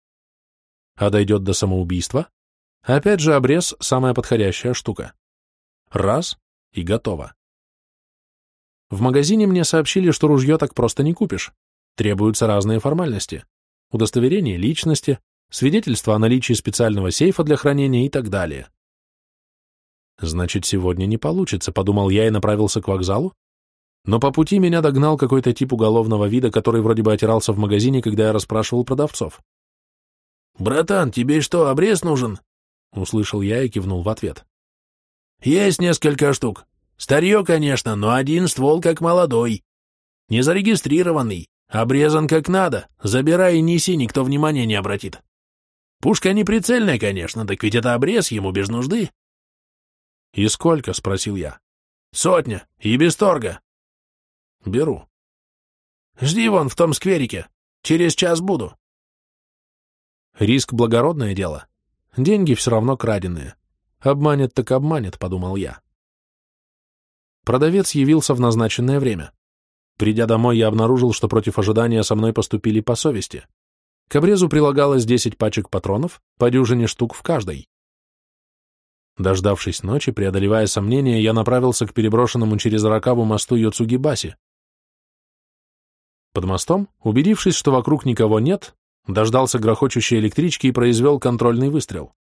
А дойдет до самоубийства? Опять же, обрез — самая подходящая штука. Раз — и готово. В магазине мне сообщили, что ружье так просто не купишь. Требуются разные формальности. Удостоверение личности, свидетельство о наличии специального сейфа для хранения и так далее. Значит, сегодня не получится, подумал я и направился к вокзалу. Но по пути меня догнал какой-то тип уголовного вида, который вроде бы отирался в магазине, когда я расспрашивал продавцов. «Братан, тебе что, обрез нужен?» Услышал я и кивнул в ответ. «Есть несколько штук. Старье, конечно, но один ствол как молодой. Не зарегистрированный, обрезан как надо, забирай и неси, никто внимания не обратит. Пушка не прицельная, конечно, так ведь это обрез ему без нужды. «И сколько?» — спросил я. «Сотня, и без торга». «Беру». «Жди вон в том скверике, через час буду». Риск — благородное дело. Деньги все равно краденые. Обманет так обманет, подумал я. Продавец явился в назначенное время. Придя домой, я обнаружил, что против ожидания со мной поступили по совести. К обрезу прилагалось 10 пачек патронов, по дюжине штук в каждой. Дождавшись ночи, преодолевая сомнения, я направился к переброшенному через Ракаву мосту Йоцугибаси. Под мостом, убедившись, что вокруг никого нет, дождался грохочущей электрички и произвел контрольный выстрел.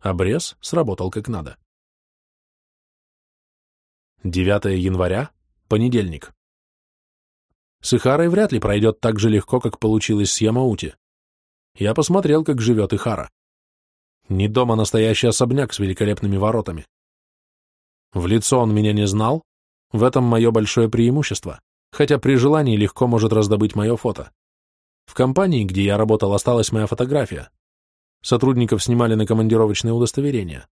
Обрез сработал как надо. 9 января, понедельник. С Ихарой вряд ли пройдет так же легко, как получилось с Ямаути. Я посмотрел, как живет Ихара. Не дома настоящий особняк с великолепными воротами. В лицо он меня не знал, в этом мое большое преимущество, хотя при желании легко может раздобыть мое фото. В компании, где я работал, осталась моя фотография. Сотрудников снимали на командировочные удостоверения.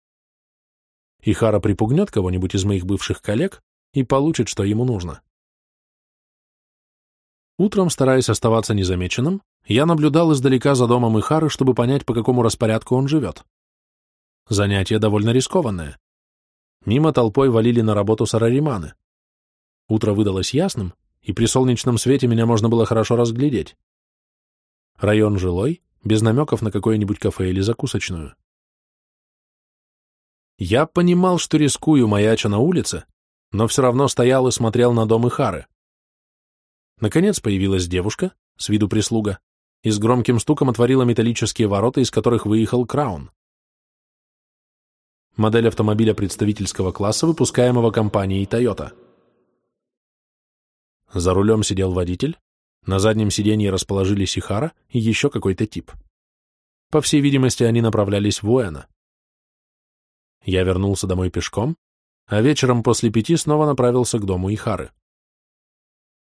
Ихара припугнет кого-нибудь из моих бывших коллег и получит, что ему нужно. Утром, стараясь оставаться незамеченным, я наблюдал издалека за домом Ихары, чтобы понять, по какому распорядку он живет. Занятие довольно рискованное. Мимо толпой валили на работу сарариманы. Утро выдалось ясным, и при солнечном свете меня можно было хорошо разглядеть. Район жилой, без намеков на какое-нибудь кафе или закусочную. Я понимал, что рискую, маяча на улице, но все равно стоял и смотрел на дом Ихары. Наконец появилась девушка, с виду прислуга, и с громким стуком отворила металлические ворота, из которых выехал Краун. Модель автомобиля представительского класса, выпускаемого компанией Toyota. За рулем сидел водитель, на заднем сиденье расположились Ихара и еще какой-то тип. По всей видимости, они направлялись в Уэна. Я вернулся домой пешком, а вечером после пяти снова направился к дому Ихары.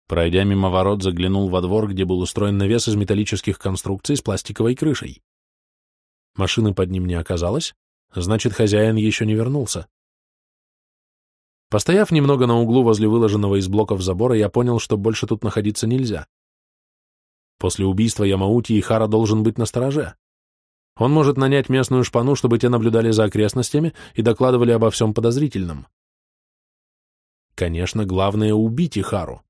Пройдя мимо ворот, заглянул во двор, где был устроен навес из металлических конструкций с пластиковой крышей. Машины под ним не оказалось, значит, хозяин еще не вернулся. Постояв немного на углу возле выложенного из блоков забора, я понял, что больше тут находиться нельзя. После убийства Ямаути Ихара должен быть на стороже. Он может нанять местную шпану, чтобы те наблюдали за окрестностями и докладывали обо всем подозрительном. Конечно, главное — убить Ихару.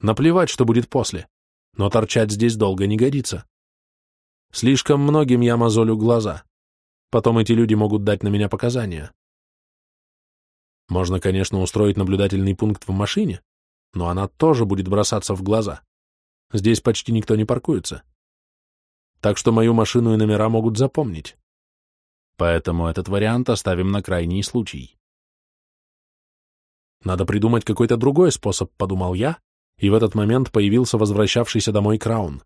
Наплевать, что будет после, но торчать здесь долго не годится. Слишком многим я мозолю глаза. Потом эти люди могут дать на меня показания. Можно, конечно, устроить наблюдательный пункт в машине, но она тоже будет бросаться в глаза. Здесь почти никто не паркуется. Так что мою машину и номера могут запомнить. Поэтому этот вариант оставим на крайний случай. Надо придумать какой-то другой способ, подумал я, и в этот момент появился возвращавшийся домой Краун.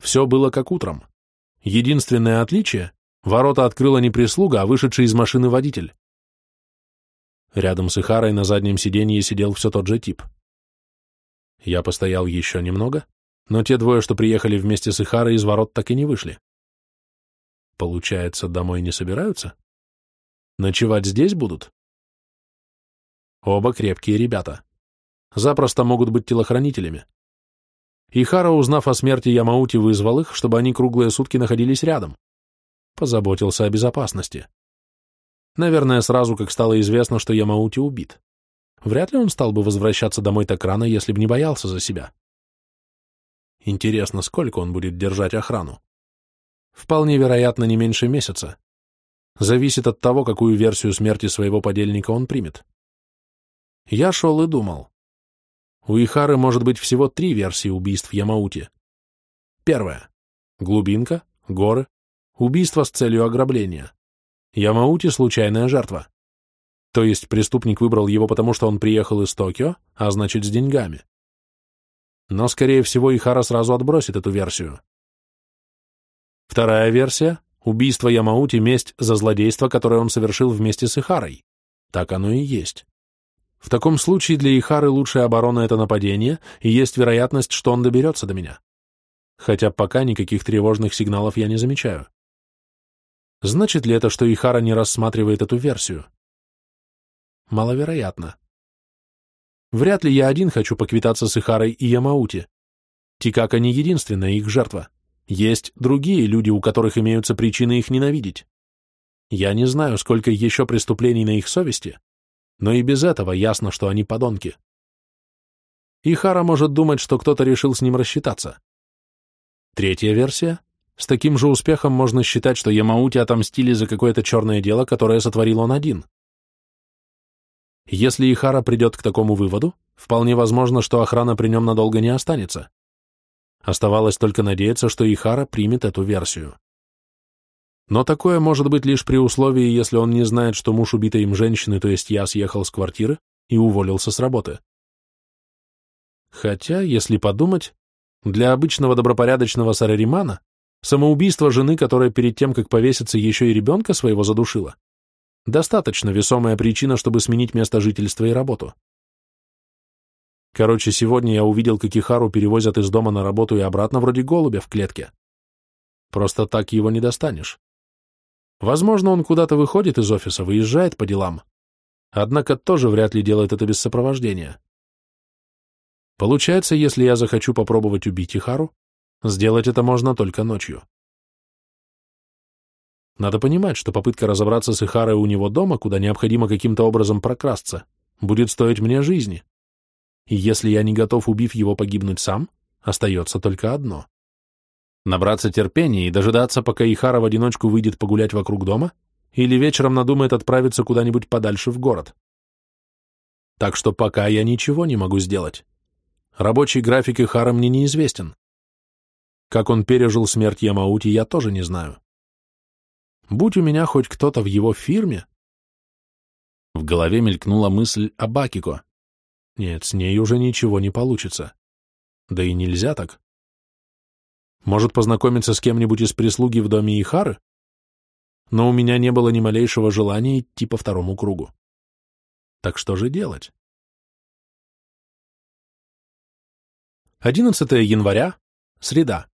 Все было как утром. Единственное отличие — ворота открыла не прислуга, а вышедший из машины водитель. Рядом с Ихарой на заднем сиденье сидел все тот же тип. Я постоял еще немного, но те двое, что приехали вместе с Ихарой, из ворот так и не вышли. Получается, домой не собираются? Ночевать здесь будут? Оба крепкие ребята запросто могут быть телохранителями. Ихара, узнав о смерти Ямаути, вызвал их, чтобы они круглые сутки находились рядом. Позаботился о безопасности. Наверное, сразу как стало известно, что Ямаути убит. Вряд ли он стал бы возвращаться домой так рано, если бы не боялся за себя. Интересно, сколько он будет держать охрану? Вполне вероятно, не меньше месяца. Зависит от того, какую версию смерти своего подельника он примет. Я шел и думал. У Ихары может быть всего три версии убийств Ямаути. Первая. Глубинка, горы, убийство с целью ограбления. Ямаути – случайная жертва. То есть преступник выбрал его потому, что он приехал из Токио, а значит с деньгами. Но, скорее всего, Ихара сразу отбросит эту версию. Вторая версия – убийство Ямаути – месть за злодейство, которое он совершил вместе с Ихарой. Так оно и есть. В таком случае для Ихары лучшая оборона — это нападение, и есть вероятность, что он доберется до меня. Хотя пока никаких тревожных сигналов я не замечаю. Значит ли это, что Ихара не рассматривает эту версию? Маловероятно. Вряд ли я один хочу поквитаться с Ихарой и Ямаути. Тикака не единственная их жертва. Есть другие люди, у которых имеются причины их ненавидеть. Я не знаю, сколько еще преступлений на их совести, но и без этого ясно, что они подонки. Ихара может думать, что кто-то решил с ним рассчитаться. Третья версия. С таким же успехом можно считать, что Ямаути отомстили за какое-то черное дело, которое сотворил он один. Если Ихара придет к такому выводу, вполне возможно, что охрана при нем надолго не останется. Оставалось только надеяться, что Ихара примет эту версию. Но такое может быть лишь при условии, если он не знает, что муж убитой им женщины, то есть я, съехал с квартиры и уволился с работы. Хотя, если подумать, для обычного добропорядочного сараримана самоубийство жены, которая перед тем, как повеситься, еще и ребенка своего задушила, достаточно весомая причина, чтобы сменить место жительства и работу. Короче, сегодня я увидел, как Ихару перевозят из дома на работу и обратно вроде голубя в клетке. Просто так его не достанешь. Возможно, он куда-то выходит из офиса, выезжает по делам. Однако тоже вряд ли делает это без сопровождения. Получается, если я захочу попробовать убить Ихару, сделать это можно только ночью. Надо понимать, что попытка разобраться с Ихарой у него дома, куда необходимо каким-то образом прокрасться, будет стоить мне жизни. И если я не готов, убив его, погибнуть сам, остается только одно Набраться терпения и дожидаться, пока Ихара в одиночку выйдет погулять вокруг дома, или вечером надумает отправиться куда-нибудь подальше в город. Так что пока я ничего не могу сделать. Рабочий график Ихара мне неизвестен. Как он пережил смерть Ямаути, я тоже не знаю. Будь у меня хоть кто-то в его фирме... В голове мелькнула мысль о Бакико. Нет, с ней уже ничего не получится. Да и нельзя так. Может, познакомиться с кем-нибудь из прислуги в доме Ихары? Но у меня не было ни малейшего желания идти по второму кругу. Так что же делать? 11 января, среда.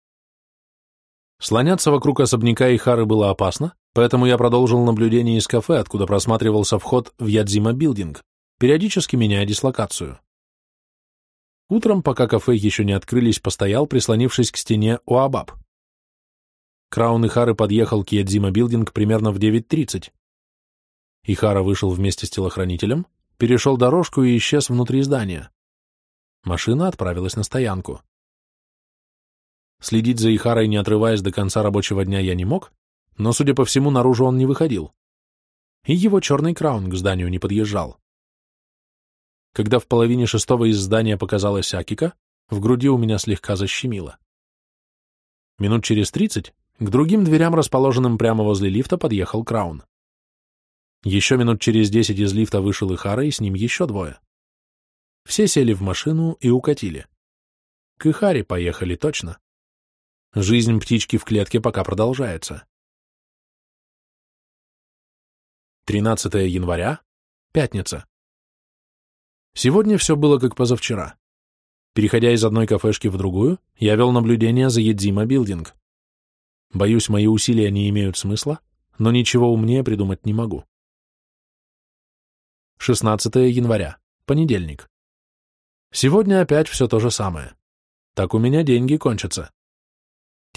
Слоняться вокруг особняка Ихары было опасно, поэтому я продолжил наблюдение из кафе, откуда просматривался вход в Ядзима Билдинг, периодически меняя дислокацию. Утром, пока кафе еще не открылись, постоял, прислонившись к стене Уабаб. Краун Ихары подъехал к Ядзима Билдинг примерно в 9.30. Ихара вышел вместе с телохранителем, перешел дорожку и исчез внутри здания. Машина отправилась на стоянку. Следить за Ихарой, не отрываясь до конца рабочего дня, я не мог, но, судя по всему, наружу он не выходил. И его черный краун к зданию не подъезжал. Когда в половине шестого из здания показалась Акика, в груди у меня слегка защемило. Минут через тридцать к другим дверям, расположенным прямо возле лифта, подъехал Краун. Еще минут через десять из лифта вышел Ихара, и с ним еще двое. Все сели в машину и укатили. К Ихаре поехали точно. Жизнь птички в клетке пока продолжается. 13 января, пятница. Сегодня все было как позавчера. Переходя из одной кафешки в другую, я вел наблюдение за Едзима Билдинг. Боюсь, мои усилия не имеют смысла, но ничего умнее придумать не могу. 16 января, понедельник. Сегодня опять все то же самое. Так у меня деньги кончатся.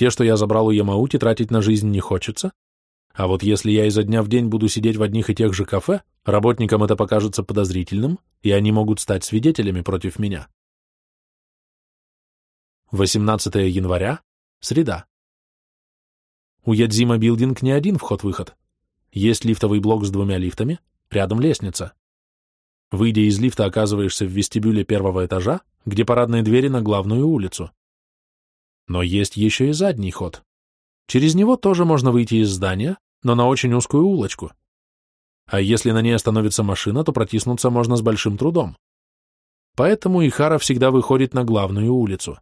Те, что я забрал у Ямаути, тратить на жизнь не хочется, а вот если я изо дня в день буду сидеть в одних и тех же кафе, работникам это покажется подозрительным, и они могут стать свидетелями против меня. 18 января, среда. У Ядзима Билдинг не один вход-выход. Есть лифтовый блок с двумя лифтами, рядом лестница. Выйдя из лифта, оказываешься в вестибюле первого этажа, где парадные двери на главную улицу. Но есть еще и задний ход. Через него тоже можно выйти из здания, но на очень узкую улочку. А если на ней остановится машина, то протиснуться можно с большим трудом. Поэтому Ихара всегда выходит на главную улицу.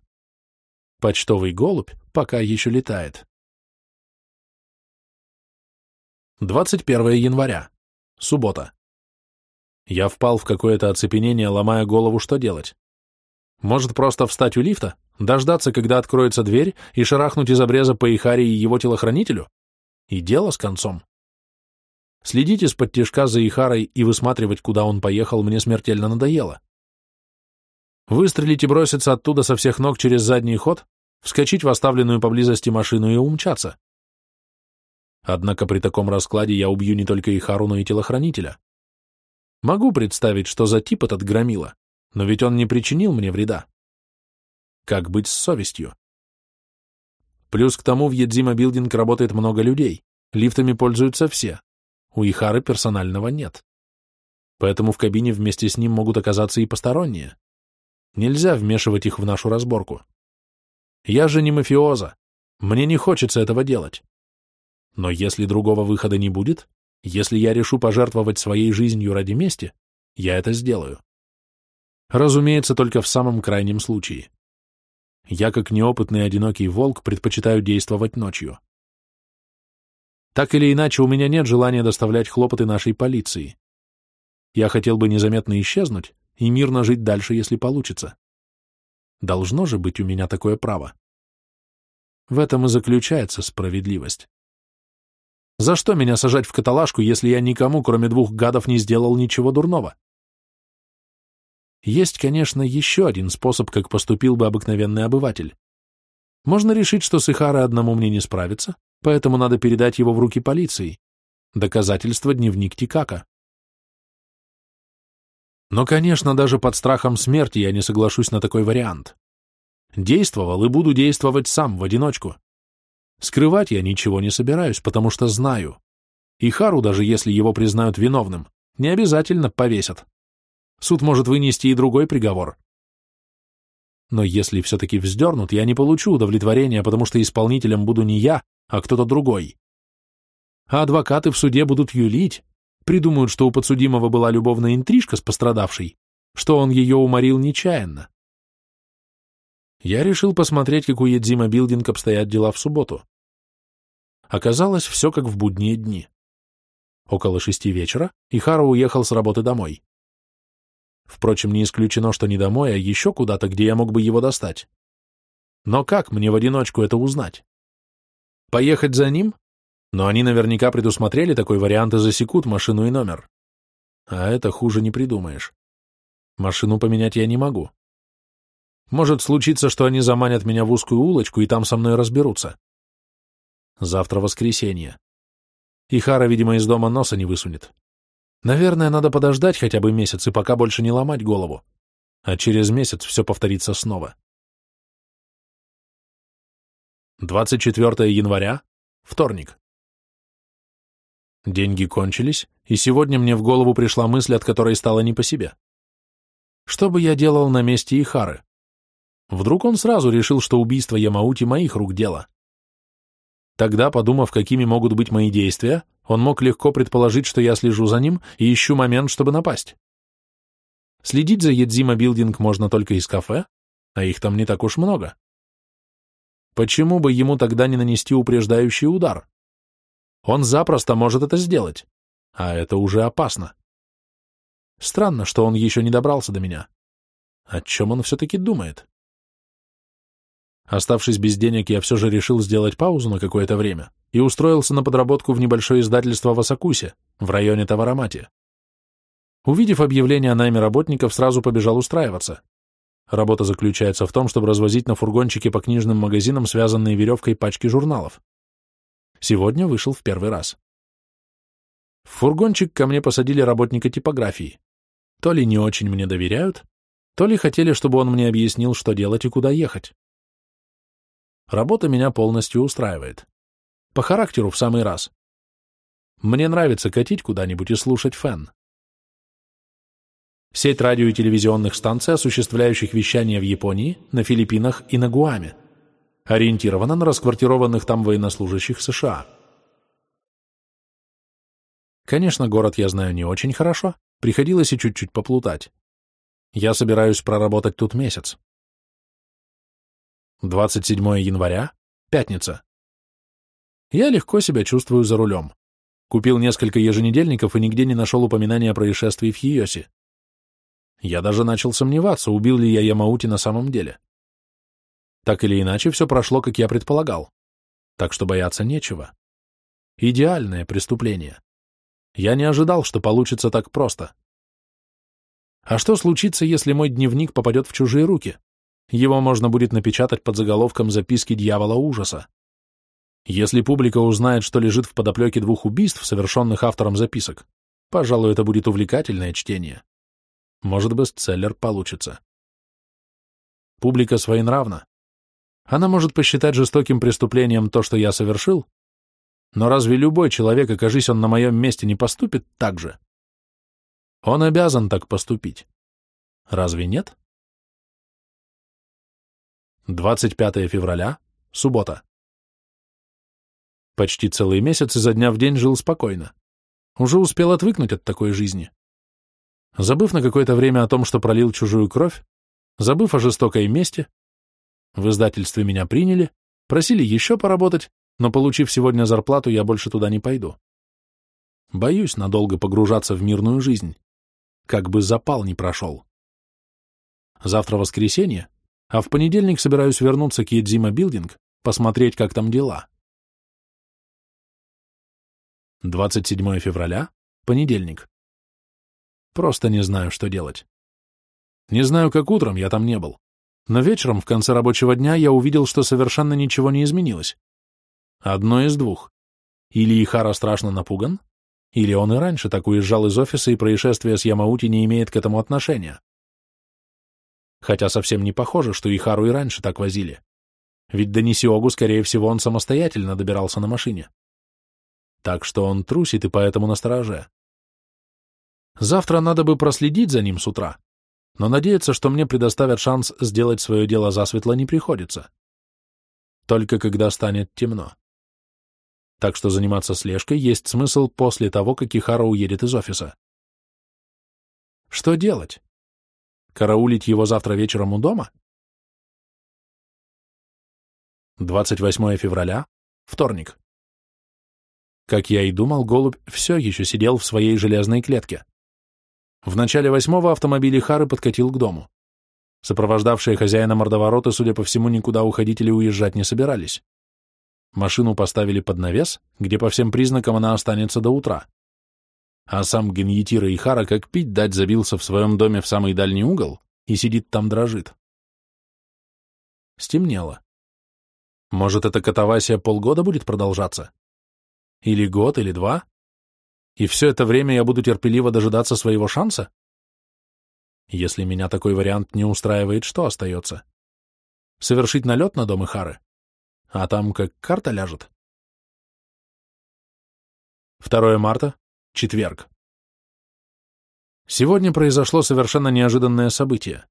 Почтовый голубь пока еще летает. 21 января. Суббота. Я впал в какое-то оцепенение, ломая голову, что делать. Может, просто встать у лифта, дождаться, когда откроется дверь, и шарахнуть из обреза по Ихаре и его телохранителю? И дело с концом. Следить из-под тяжка за Ихарой и высматривать, куда он поехал, мне смертельно надоело. Выстрелить и броситься оттуда со всех ног через задний ход, вскочить в оставленную поблизости машину и умчаться. Однако при таком раскладе я убью не только Ихару, но и телохранителя. Могу представить, что за тип этот громила, но ведь он не причинил мне вреда. Как быть с совестью? Плюс к тому в Едзима Билдинг работает много людей, лифтами пользуются все. У Ихары персонального нет. Поэтому в кабине вместе с ним могут оказаться и посторонние. Нельзя вмешивать их в нашу разборку. Я же не мафиоза. Мне не хочется этого делать. Но если другого выхода не будет, если я решу пожертвовать своей жизнью ради мести, я это сделаю. Разумеется, только в самом крайнем случае. Я, как неопытный одинокий волк, предпочитаю действовать ночью. Так или иначе, у меня нет желания доставлять хлопоты нашей полиции. Я хотел бы незаметно исчезнуть и мирно жить дальше, если получится. Должно же быть у меня такое право. В этом и заключается справедливость. За что меня сажать в каталажку, если я никому, кроме двух гадов, не сделал ничего дурного? Есть, конечно, еще один способ, как поступил бы обыкновенный обыватель. Можно решить, что с одному мне не справиться, поэтому надо передать его в руки полиции. Доказательство дневник Тикака. Но, конечно, даже под страхом смерти я не соглашусь на такой вариант. Действовал и буду действовать сам, в одиночку. Скрывать я ничего не собираюсь, потому что знаю. И Хару, даже если его признают виновным, не обязательно повесят. Суд может вынести и другой приговор. Но если все-таки вздернут, я не получу удовлетворения, потому что исполнителем буду не я, а кто-то другой. А адвокаты в суде будут юлить, придумают, что у подсудимого была любовная интрижка с пострадавшей, что он ее уморил нечаянно я решил посмотреть, как у Едзима Билдинг обстоят дела в субботу. Оказалось, все как в будние дни. Около шести вечера Ихара уехал с работы домой. Впрочем, не исключено, что не домой, а еще куда-то, где я мог бы его достать. Но как мне в одиночку это узнать? Поехать за ним? Но они наверняка предусмотрели такой вариант и засекут машину и номер. А это хуже не придумаешь. Машину поменять я не могу. Может случиться, что они заманят меня в узкую улочку и там со мной разберутся. Завтра воскресенье. И Хара, видимо, из дома носа не высунет. Наверное, надо подождать хотя бы месяц и пока больше не ломать голову. А через месяц все повторится снова. 24 января, вторник. Деньги кончились, и сегодня мне в голову пришла мысль, от которой стало не по себе. Что бы я делал на месте Ихары? Вдруг он сразу решил, что убийство Ямаути моих рук дело. Тогда, подумав, какими могут быть мои действия, он мог легко предположить, что я слежу за ним и ищу момент, чтобы напасть. Следить за Едзима Билдинг можно только из кафе, а их там не так уж много. Почему бы ему тогда не нанести упреждающий удар? Он запросто может это сделать, а это уже опасно. Странно, что он еще не добрался до меня. О чем он все-таки думает? Оставшись без денег, я все же решил сделать паузу на какое-то время и устроился на подработку в небольшое издательство в Асакусе, в районе Таварамати. Увидев объявление о найме работников, сразу побежал устраиваться. Работа заключается в том, чтобы развозить на фургончике по книжным магазинам связанные веревкой пачки журналов. Сегодня вышел в первый раз. В фургончик ко мне посадили работника типографии. То ли не очень мне доверяют, то ли хотели, чтобы он мне объяснил, что делать и куда ехать. Работа меня полностью устраивает. По характеру в самый раз. Мне нравится катить куда-нибудь и слушать фэн. Сеть радио и телевизионных станций, осуществляющих вещание в Японии, на Филиппинах и на Гуаме. Ориентирована на расквартированных там военнослужащих США. Конечно, город я знаю не очень хорошо, приходилось и чуть-чуть поплутать. Я собираюсь проработать тут месяц. 27 января, пятница. Я легко себя чувствую за рулем. Купил несколько еженедельников и нигде не нашел упоминания о происшествии в Хиосе. Я даже начал сомневаться, убил ли я Ямаути на самом деле. Так или иначе, все прошло, как я предполагал. Так что бояться нечего. Идеальное преступление. Я не ожидал, что получится так просто. А что случится, если мой дневник попадет в чужие руки? Его можно будет напечатать под заголовком «Записки дьявола ужаса». Если публика узнает, что лежит в подоплеке двух убийств, совершенных автором записок, пожалуй, это будет увлекательное чтение. Может, бестселлер получится. Публика своенравна. Она может посчитать жестоким преступлением то, что я совершил, но разве любой человек, окажись он на моем месте, не поступит так же? Он обязан так поступить. Разве нет? 25 февраля, суббота. Почти целый месяц изо дня в день жил спокойно. Уже успел отвыкнуть от такой жизни. Забыв на какое-то время о том, что пролил чужую кровь, забыв о жестокой мести, в издательстве меня приняли, просили еще поработать, но, получив сегодня зарплату, я больше туда не пойду. Боюсь надолго погружаться в мирную жизнь, как бы запал не прошел. Завтра воскресенье, а в понедельник собираюсь вернуться к Едзима Билдинг, посмотреть, как там дела. 27 февраля, понедельник. Просто не знаю, что делать. Не знаю, как утром, я там не был. Но вечером, в конце рабочего дня, я увидел, что совершенно ничего не изменилось. Одно из двух. Или Ихара страшно напуган, или он и раньше так уезжал из офиса, и происшествие с Ямаути не имеет к этому отношения. Хотя совсем не похоже, что Ихару и раньше так возили. Ведь до Нисиогу, скорее всего, он самостоятельно добирался на машине так что он трусит и поэтому настороже. Завтра надо бы проследить за ним с утра, но надеяться, что мне предоставят шанс сделать свое дело засветло, не приходится. Только когда станет темно. Так что заниматься слежкой есть смысл после того, как Ихара уедет из офиса. Что делать? Караулить его завтра вечером у дома? 28 февраля, вторник. Как я и думал, голубь все еще сидел в своей железной клетке. В начале восьмого автомобиль Хары подкатил к дому. Сопровождавшие хозяина мордовороты, судя по всему, никуда уходить или уезжать не собирались. Машину поставили под навес, где по всем признакам она останется до утра. А сам Геньетира Ихара, как пить дать, забился в своем доме в самый дальний угол и сидит там дрожит. Стемнело. Может, эта катавасия полгода будет продолжаться? Или год, или два? И все это время я буду терпеливо дожидаться своего шанса? Если меня такой вариант не устраивает, что остается? Совершить налет на дом Ихары? А там как карта ляжет? 2 марта, четверг. Сегодня произошло совершенно неожиданное событие.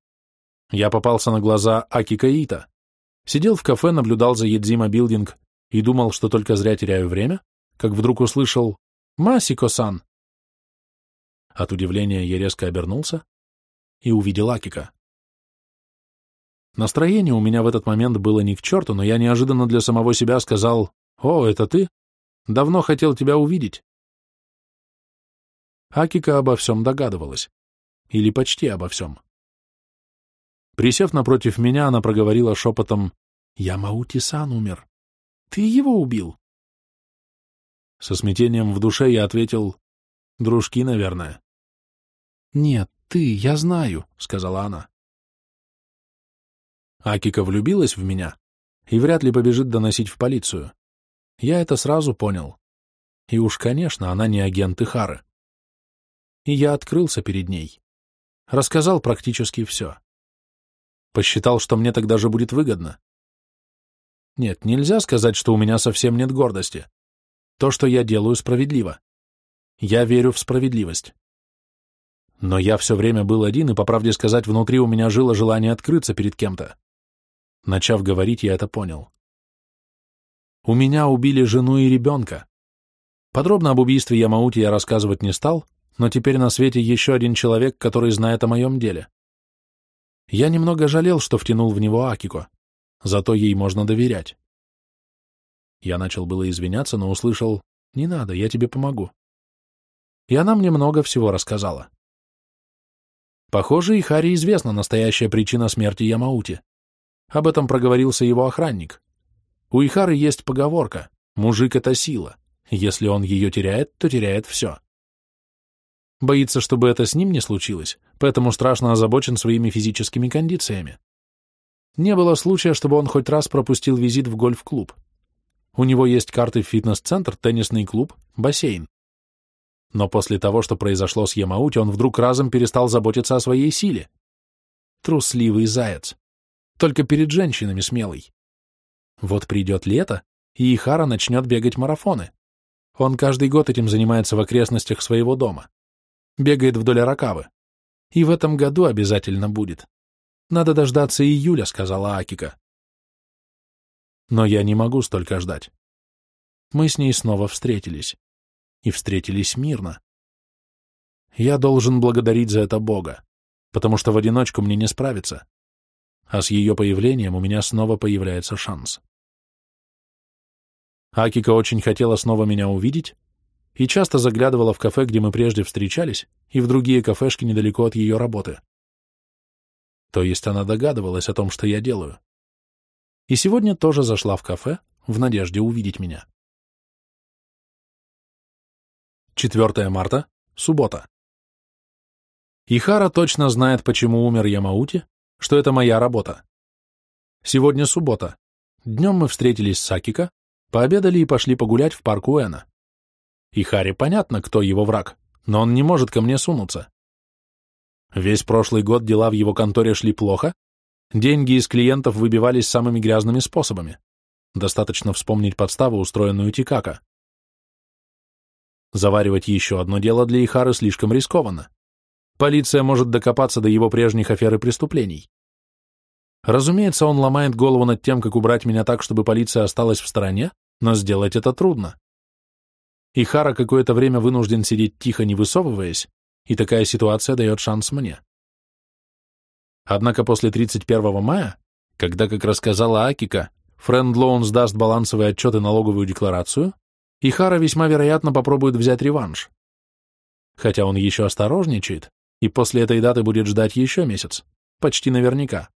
Я попался на глаза Аки Каита. Сидел в кафе, наблюдал за Едзима Билдинг и думал, что только зря теряю время, как вдруг услышал «Масико-сан!». От удивления я резко обернулся и увидел Акика. Настроение у меня в этот момент было ни к черту, но я неожиданно для самого себя сказал «О, это ты? Давно хотел тебя увидеть». Акика обо всем догадывалась. Или почти обо всем. Присев напротив меня, она проговорила шепотом «Ямаути-сан умер. Ты его убил?» Со смятением в душе я ответил, «Дружки, наверное». «Нет, ты, я знаю», — сказала она. Акика влюбилась в меня и вряд ли побежит доносить в полицию. Я это сразу понял. И уж, конечно, она не агент Ихары. И я открылся перед ней. Рассказал практически все. Посчитал, что мне тогда же будет выгодно. Нет, нельзя сказать, что у меня совсем нет гордости. То, что я делаю, справедливо. Я верю в справедливость. Но я все время был один, и, по правде сказать, внутри у меня жило желание открыться перед кем-то. Начав говорить, я это понял. У меня убили жену и ребенка. Подробно об убийстве Ямаути я рассказывать не стал, но теперь на свете еще один человек, который знает о моем деле. Я немного жалел, что втянул в него Акико, зато ей можно доверять. Я начал было извиняться, но услышал Не надо, я тебе помогу. И она мне много всего рассказала. Похоже, и Хари известна настоящая причина смерти Ямаути. Об этом проговорился его охранник. У Ихары есть поговорка «мужик — это сила». Если он ее теряет, то теряет все. Боится, чтобы это с ним не случилось, поэтому страшно озабочен своими физическими кондициями. Не было случая, чтобы он хоть раз пропустил визит в гольф-клуб. У него есть карты в фитнес-центр, теннисный клуб, бассейн. Но после того, что произошло с Ямаути, он вдруг разом перестал заботиться о своей силе. Трусливый заяц. Только перед женщинами смелый. Вот придет лето, и Ихара начнет бегать марафоны. Он каждый год этим занимается в окрестностях своего дома. Бегает вдоль Аракавы. И в этом году обязательно будет. Надо дождаться июля, сказала Акика. Но я не могу столько ждать. Мы с ней снова встретились. И встретились мирно. Я должен благодарить за это Бога, потому что в одиночку мне не справиться. А с ее появлением у меня снова появляется шанс. Акика очень хотела снова меня увидеть и часто заглядывала в кафе, где мы прежде встречались, и в другие кафешки недалеко от ее работы. То есть она догадывалась о том, что я делаю. И сегодня тоже зашла в кафе в надежде увидеть меня. 4 марта, суббота. Ихара точно знает, почему умер Ямаути, что это моя работа. Сегодня суббота. Днем мы встретились с Акика, Пообедали и пошли погулять в парк Уэна. И Хари понятно, кто его враг, но он не может ко мне сунуться. Весь прошлый год дела в его конторе шли плохо, деньги из клиентов выбивались самыми грязными способами. Достаточно вспомнить подставу, устроенную Тикака. Заваривать еще одно дело для Ихары слишком рискованно. Полиция может докопаться до его прежних афер и преступлений. Разумеется, он ломает голову над тем, как убрать меня так, чтобы полиция осталась в стороне, но сделать это трудно. И Хара какое-то время вынужден сидеть тихо, не высовываясь, и такая ситуация дает шанс мне. Однако после 31 мая, когда, как рассказала Акика, Фрэнд Лоун сдаст балансовый отчет и налоговую декларацию, Ихара весьма вероятно попробует взять реванш. Хотя он еще осторожничает, и после этой даты будет ждать еще месяц, почти наверняка.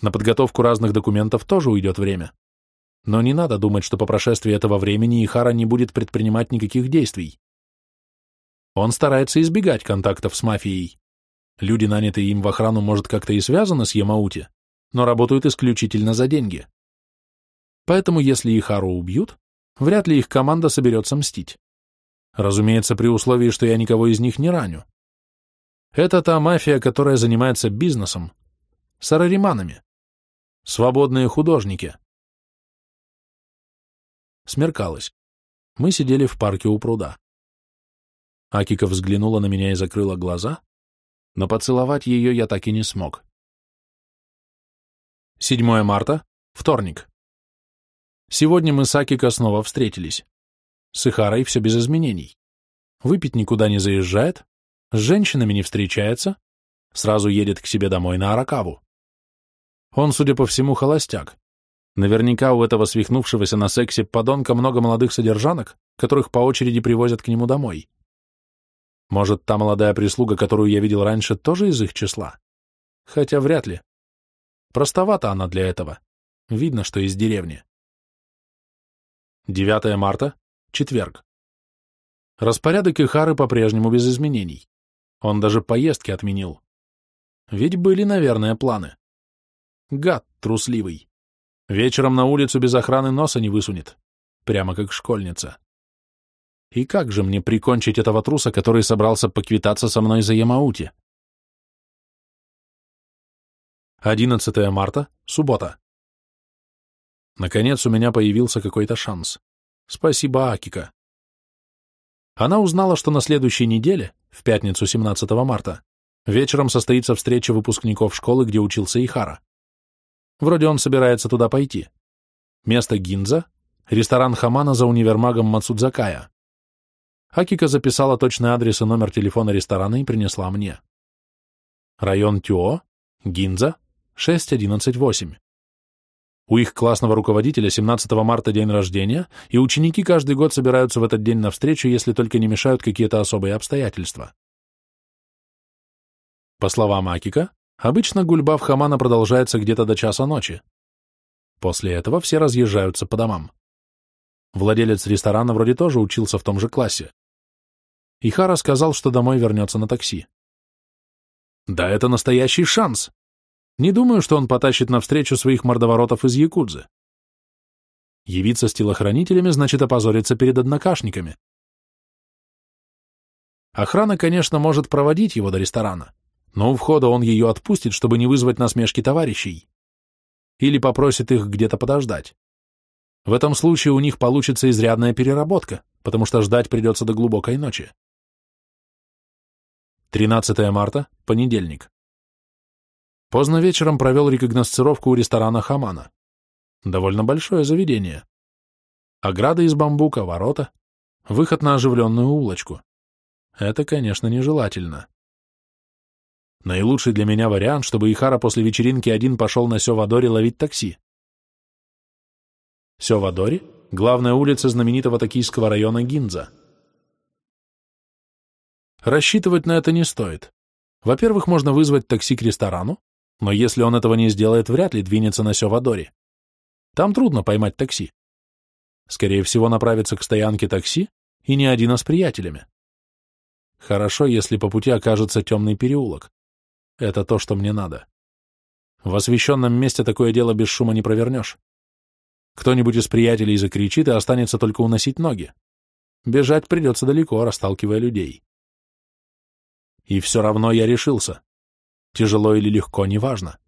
На подготовку разных документов тоже уйдет время. Но не надо думать, что по прошествии этого времени Ихара не будет предпринимать никаких действий. Он старается избегать контактов с мафией. Люди, нанятые им в охрану, может, как-то и связаны с Ямаути, но работают исключительно за деньги. Поэтому, если Ихару убьют, вряд ли их команда соберется мстить. Разумеется, при условии, что я никого из них не раню. Это та мафия, которая занимается бизнесом, сарариманами. Свободные художники. Смеркалось. Мы сидели в парке у пруда. Акика взглянула на меня и закрыла глаза, но поцеловать ее я так и не смог. 7 марта, вторник. Сегодня мы с Акика снова встретились. С Ихарой все без изменений. Выпить никуда не заезжает, с женщинами не встречается, сразу едет к себе домой на Аракаву. Он, судя по всему, холостяк. Наверняка у этого свихнувшегося на сексе подонка много молодых содержанок, которых по очереди привозят к нему домой. Может, та молодая прислуга, которую я видел раньше, тоже из их числа? Хотя вряд ли. Простовата она для этого. Видно, что из деревни. 9 марта, четверг. Распорядок Ихары по-прежнему без изменений. Он даже поездки отменил. Ведь были, наверное, планы. Гад трусливый. Вечером на улицу без охраны носа не высунет. Прямо как школьница. И как же мне прикончить этого труса, который собрался поквитаться со мной за Ямаути? 11 марта, суббота. Наконец у меня появился какой-то шанс. Спасибо, Акика. Она узнала, что на следующей неделе, в пятницу 17 марта, вечером состоится встреча выпускников школы, где учился Ихара. Вроде он собирается туда пойти. Место Гинза, ресторан Хамана за универмагом Мацудзакая. Акика записала точный адрес и номер телефона ресторана и принесла мне. Район Тюо, Гинза, 6118. У их классного руководителя 17 марта день рождения, и ученики каждый год собираются в этот день на встречу, если только не мешают какие-то особые обстоятельства. По словам Акика, обычно гульба в Хамана продолжается где-то до часа ночи. После этого все разъезжаются по домам. Владелец ресторана вроде тоже учился в том же классе. Ихара сказал, что домой вернется на такси. Да это настоящий шанс. Не думаю, что он потащит навстречу своих мордоворотов из Якудзы. Явиться с телохранителями значит опозориться перед однокашниками. Охрана, конечно, может проводить его до ресторана, но у входа он ее отпустит, чтобы не вызвать насмешки товарищей. Или попросит их где-то подождать. В этом случае у них получится изрядная переработка, потому что ждать придется до глубокой ночи. 13 марта, понедельник. Поздно вечером провел рекогносцировку у ресторана Хамана. Довольно большое заведение. Ограда из бамбука, ворота, выход на оживленную улочку. Это, конечно, нежелательно. Наилучший для меня вариант, чтобы Ихара после вечеринки один пошел на Сёвадоре ловить такси. Сёвадори — главная улица знаменитого токийского района Гинза. Рассчитывать на это не стоит. Во-первых, можно вызвать такси к ресторану, но если он этого не сделает, вряд ли двинется на Сёвадоре. Там трудно поймать такси. Скорее всего, направится к стоянке такси и не один, а с приятелями. Хорошо, если по пути окажется темный переулок. Это то, что мне надо. В освещенном месте такое дело без шума не провернешь. Кто-нибудь из приятелей закричит, и останется только уносить ноги. Бежать придется далеко, расталкивая людей. И все равно я решился. Тяжело или легко, неважно.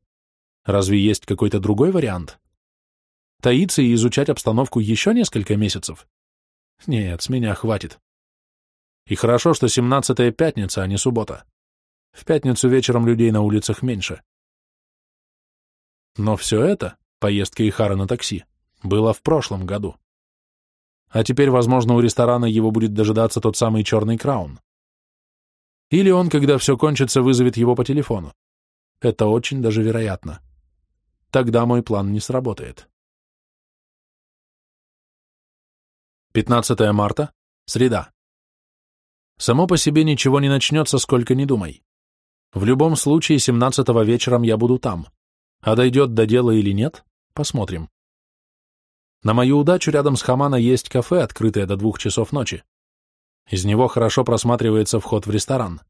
Разве есть какой-то другой вариант? Таиться и изучать обстановку еще несколько месяцев? Нет, с меня хватит. И хорошо, что семнадцатая пятница, а не суббота. В пятницу вечером людей на улицах меньше. Но все это, поездка Ихара на такси, было в прошлом году. А теперь, возможно, у ресторана его будет дожидаться тот самый черный краун. Или он, когда все кончится, вызовет его по телефону. Это очень даже вероятно. Тогда мой план не сработает. 15 марта, среда. Само по себе ничего не начнется, сколько ни думай. В любом случае, 17-го вечером я буду там. А дойдет до дела или нет, посмотрим. На мою удачу рядом с Хамана есть кафе, открытое до двух часов ночи. Из него хорошо просматривается вход в ресторан.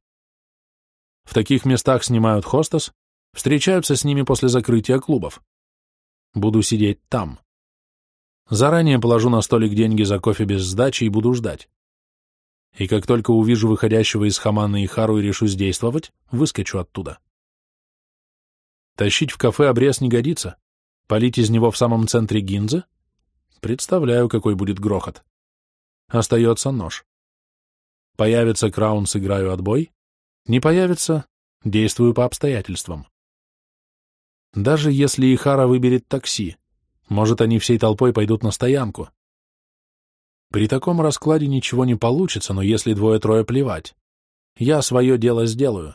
В таких местах снимают хостес, встречаются с ними после закрытия клубов. Буду сидеть там. Заранее положу на столик деньги за кофе без сдачи и буду ждать и как только увижу выходящего из Хамана и Хару и решусь действовать, выскочу оттуда. Тащить в кафе обрез не годится. Полить из него в самом центре гинзы? Представляю, какой будет грохот. Остается нож. Появится краун, сыграю отбой. Не появится, действую по обстоятельствам. Даже если Ихара выберет такси, может, они всей толпой пойдут на стоянку. При таком раскладе ничего не получится, но если двое-трое плевать. Я свое дело сделаю.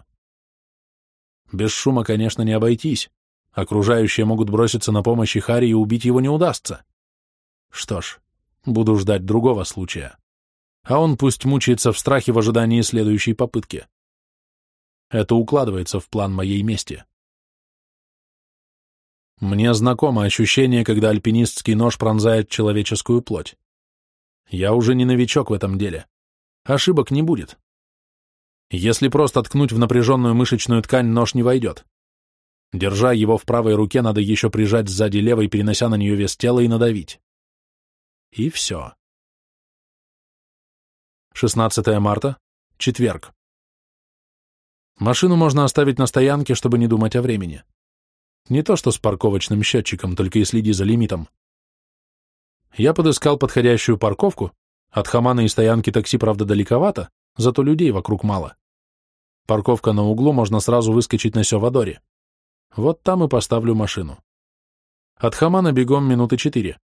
Без шума, конечно, не обойтись. Окружающие могут броситься на помощь Хари и убить его не удастся. Что ж, буду ждать другого случая. А он пусть мучается в страхе в ожидании следующей попытки. Это укладывается в план моей мести. Мне знакомо ощущение, когда альпинистский нож пронзает человеческую плоть. Я уже не новичок в этом деле. Ошибок не будет. Если просто ткнуть в напряженную мышечную ткань, нож не войдет. Держа его в правой руке, надо еще прижать сзади левой, перенося на нее вес тела и надавить. И все. 16 марта, четверг. Машину можно оставить на стоянке, чтобы не думать о времени. Не то что с парковочным счетчиком, только и следи за лимитом. Я подыскал подходящую парковку, от Хамана и стоянки такси, правда, далековато, зато людей вокруг мало. Парковка на углу, можно сразу выскочить на Сёвадоре. Вот там и поставлю машину. От Хамана бегом минуты четыре.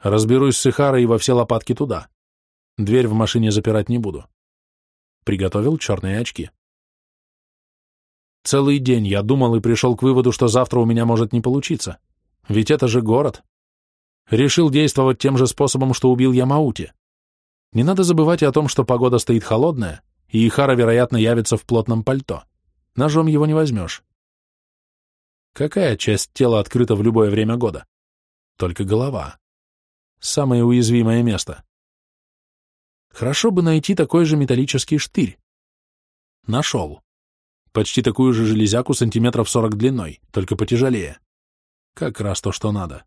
Разберусь с Ихарой и во все лопатки туда. Дверь в машине запирать не буду. Приготовил черные очки. Целый день я думал и пришел к выводу, что завтра у меня может не получиться. Ведь это же город, Решил действовать тем же способом, что убил Ямаути. Не надо забывать о том, что погода стоит холодная, и Ихара, вероятно, явится в плотном пальто. Ножом его не возьмешь. Какая часть тела открыта в любое время года? Только голова. Самое уязвимое место. Хорошо бы найти такой же металлический штырь. Нашел. Почти такую же железяку сантиметров сорок длиной, только потяжелее. Как раз то, что надо.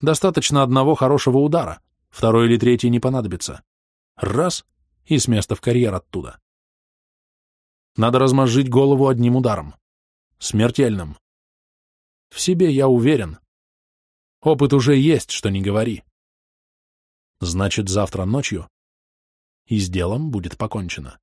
Достаточно одного хорошего удара, второй или третий не понадобится. Раз — и с места в карьер оттуда. Надо размозжить голову одним ударом. Смертельным. В себе я уверен. Опыт уже есть, что не говори. Значит, завтра ночью и с делом будет покончено.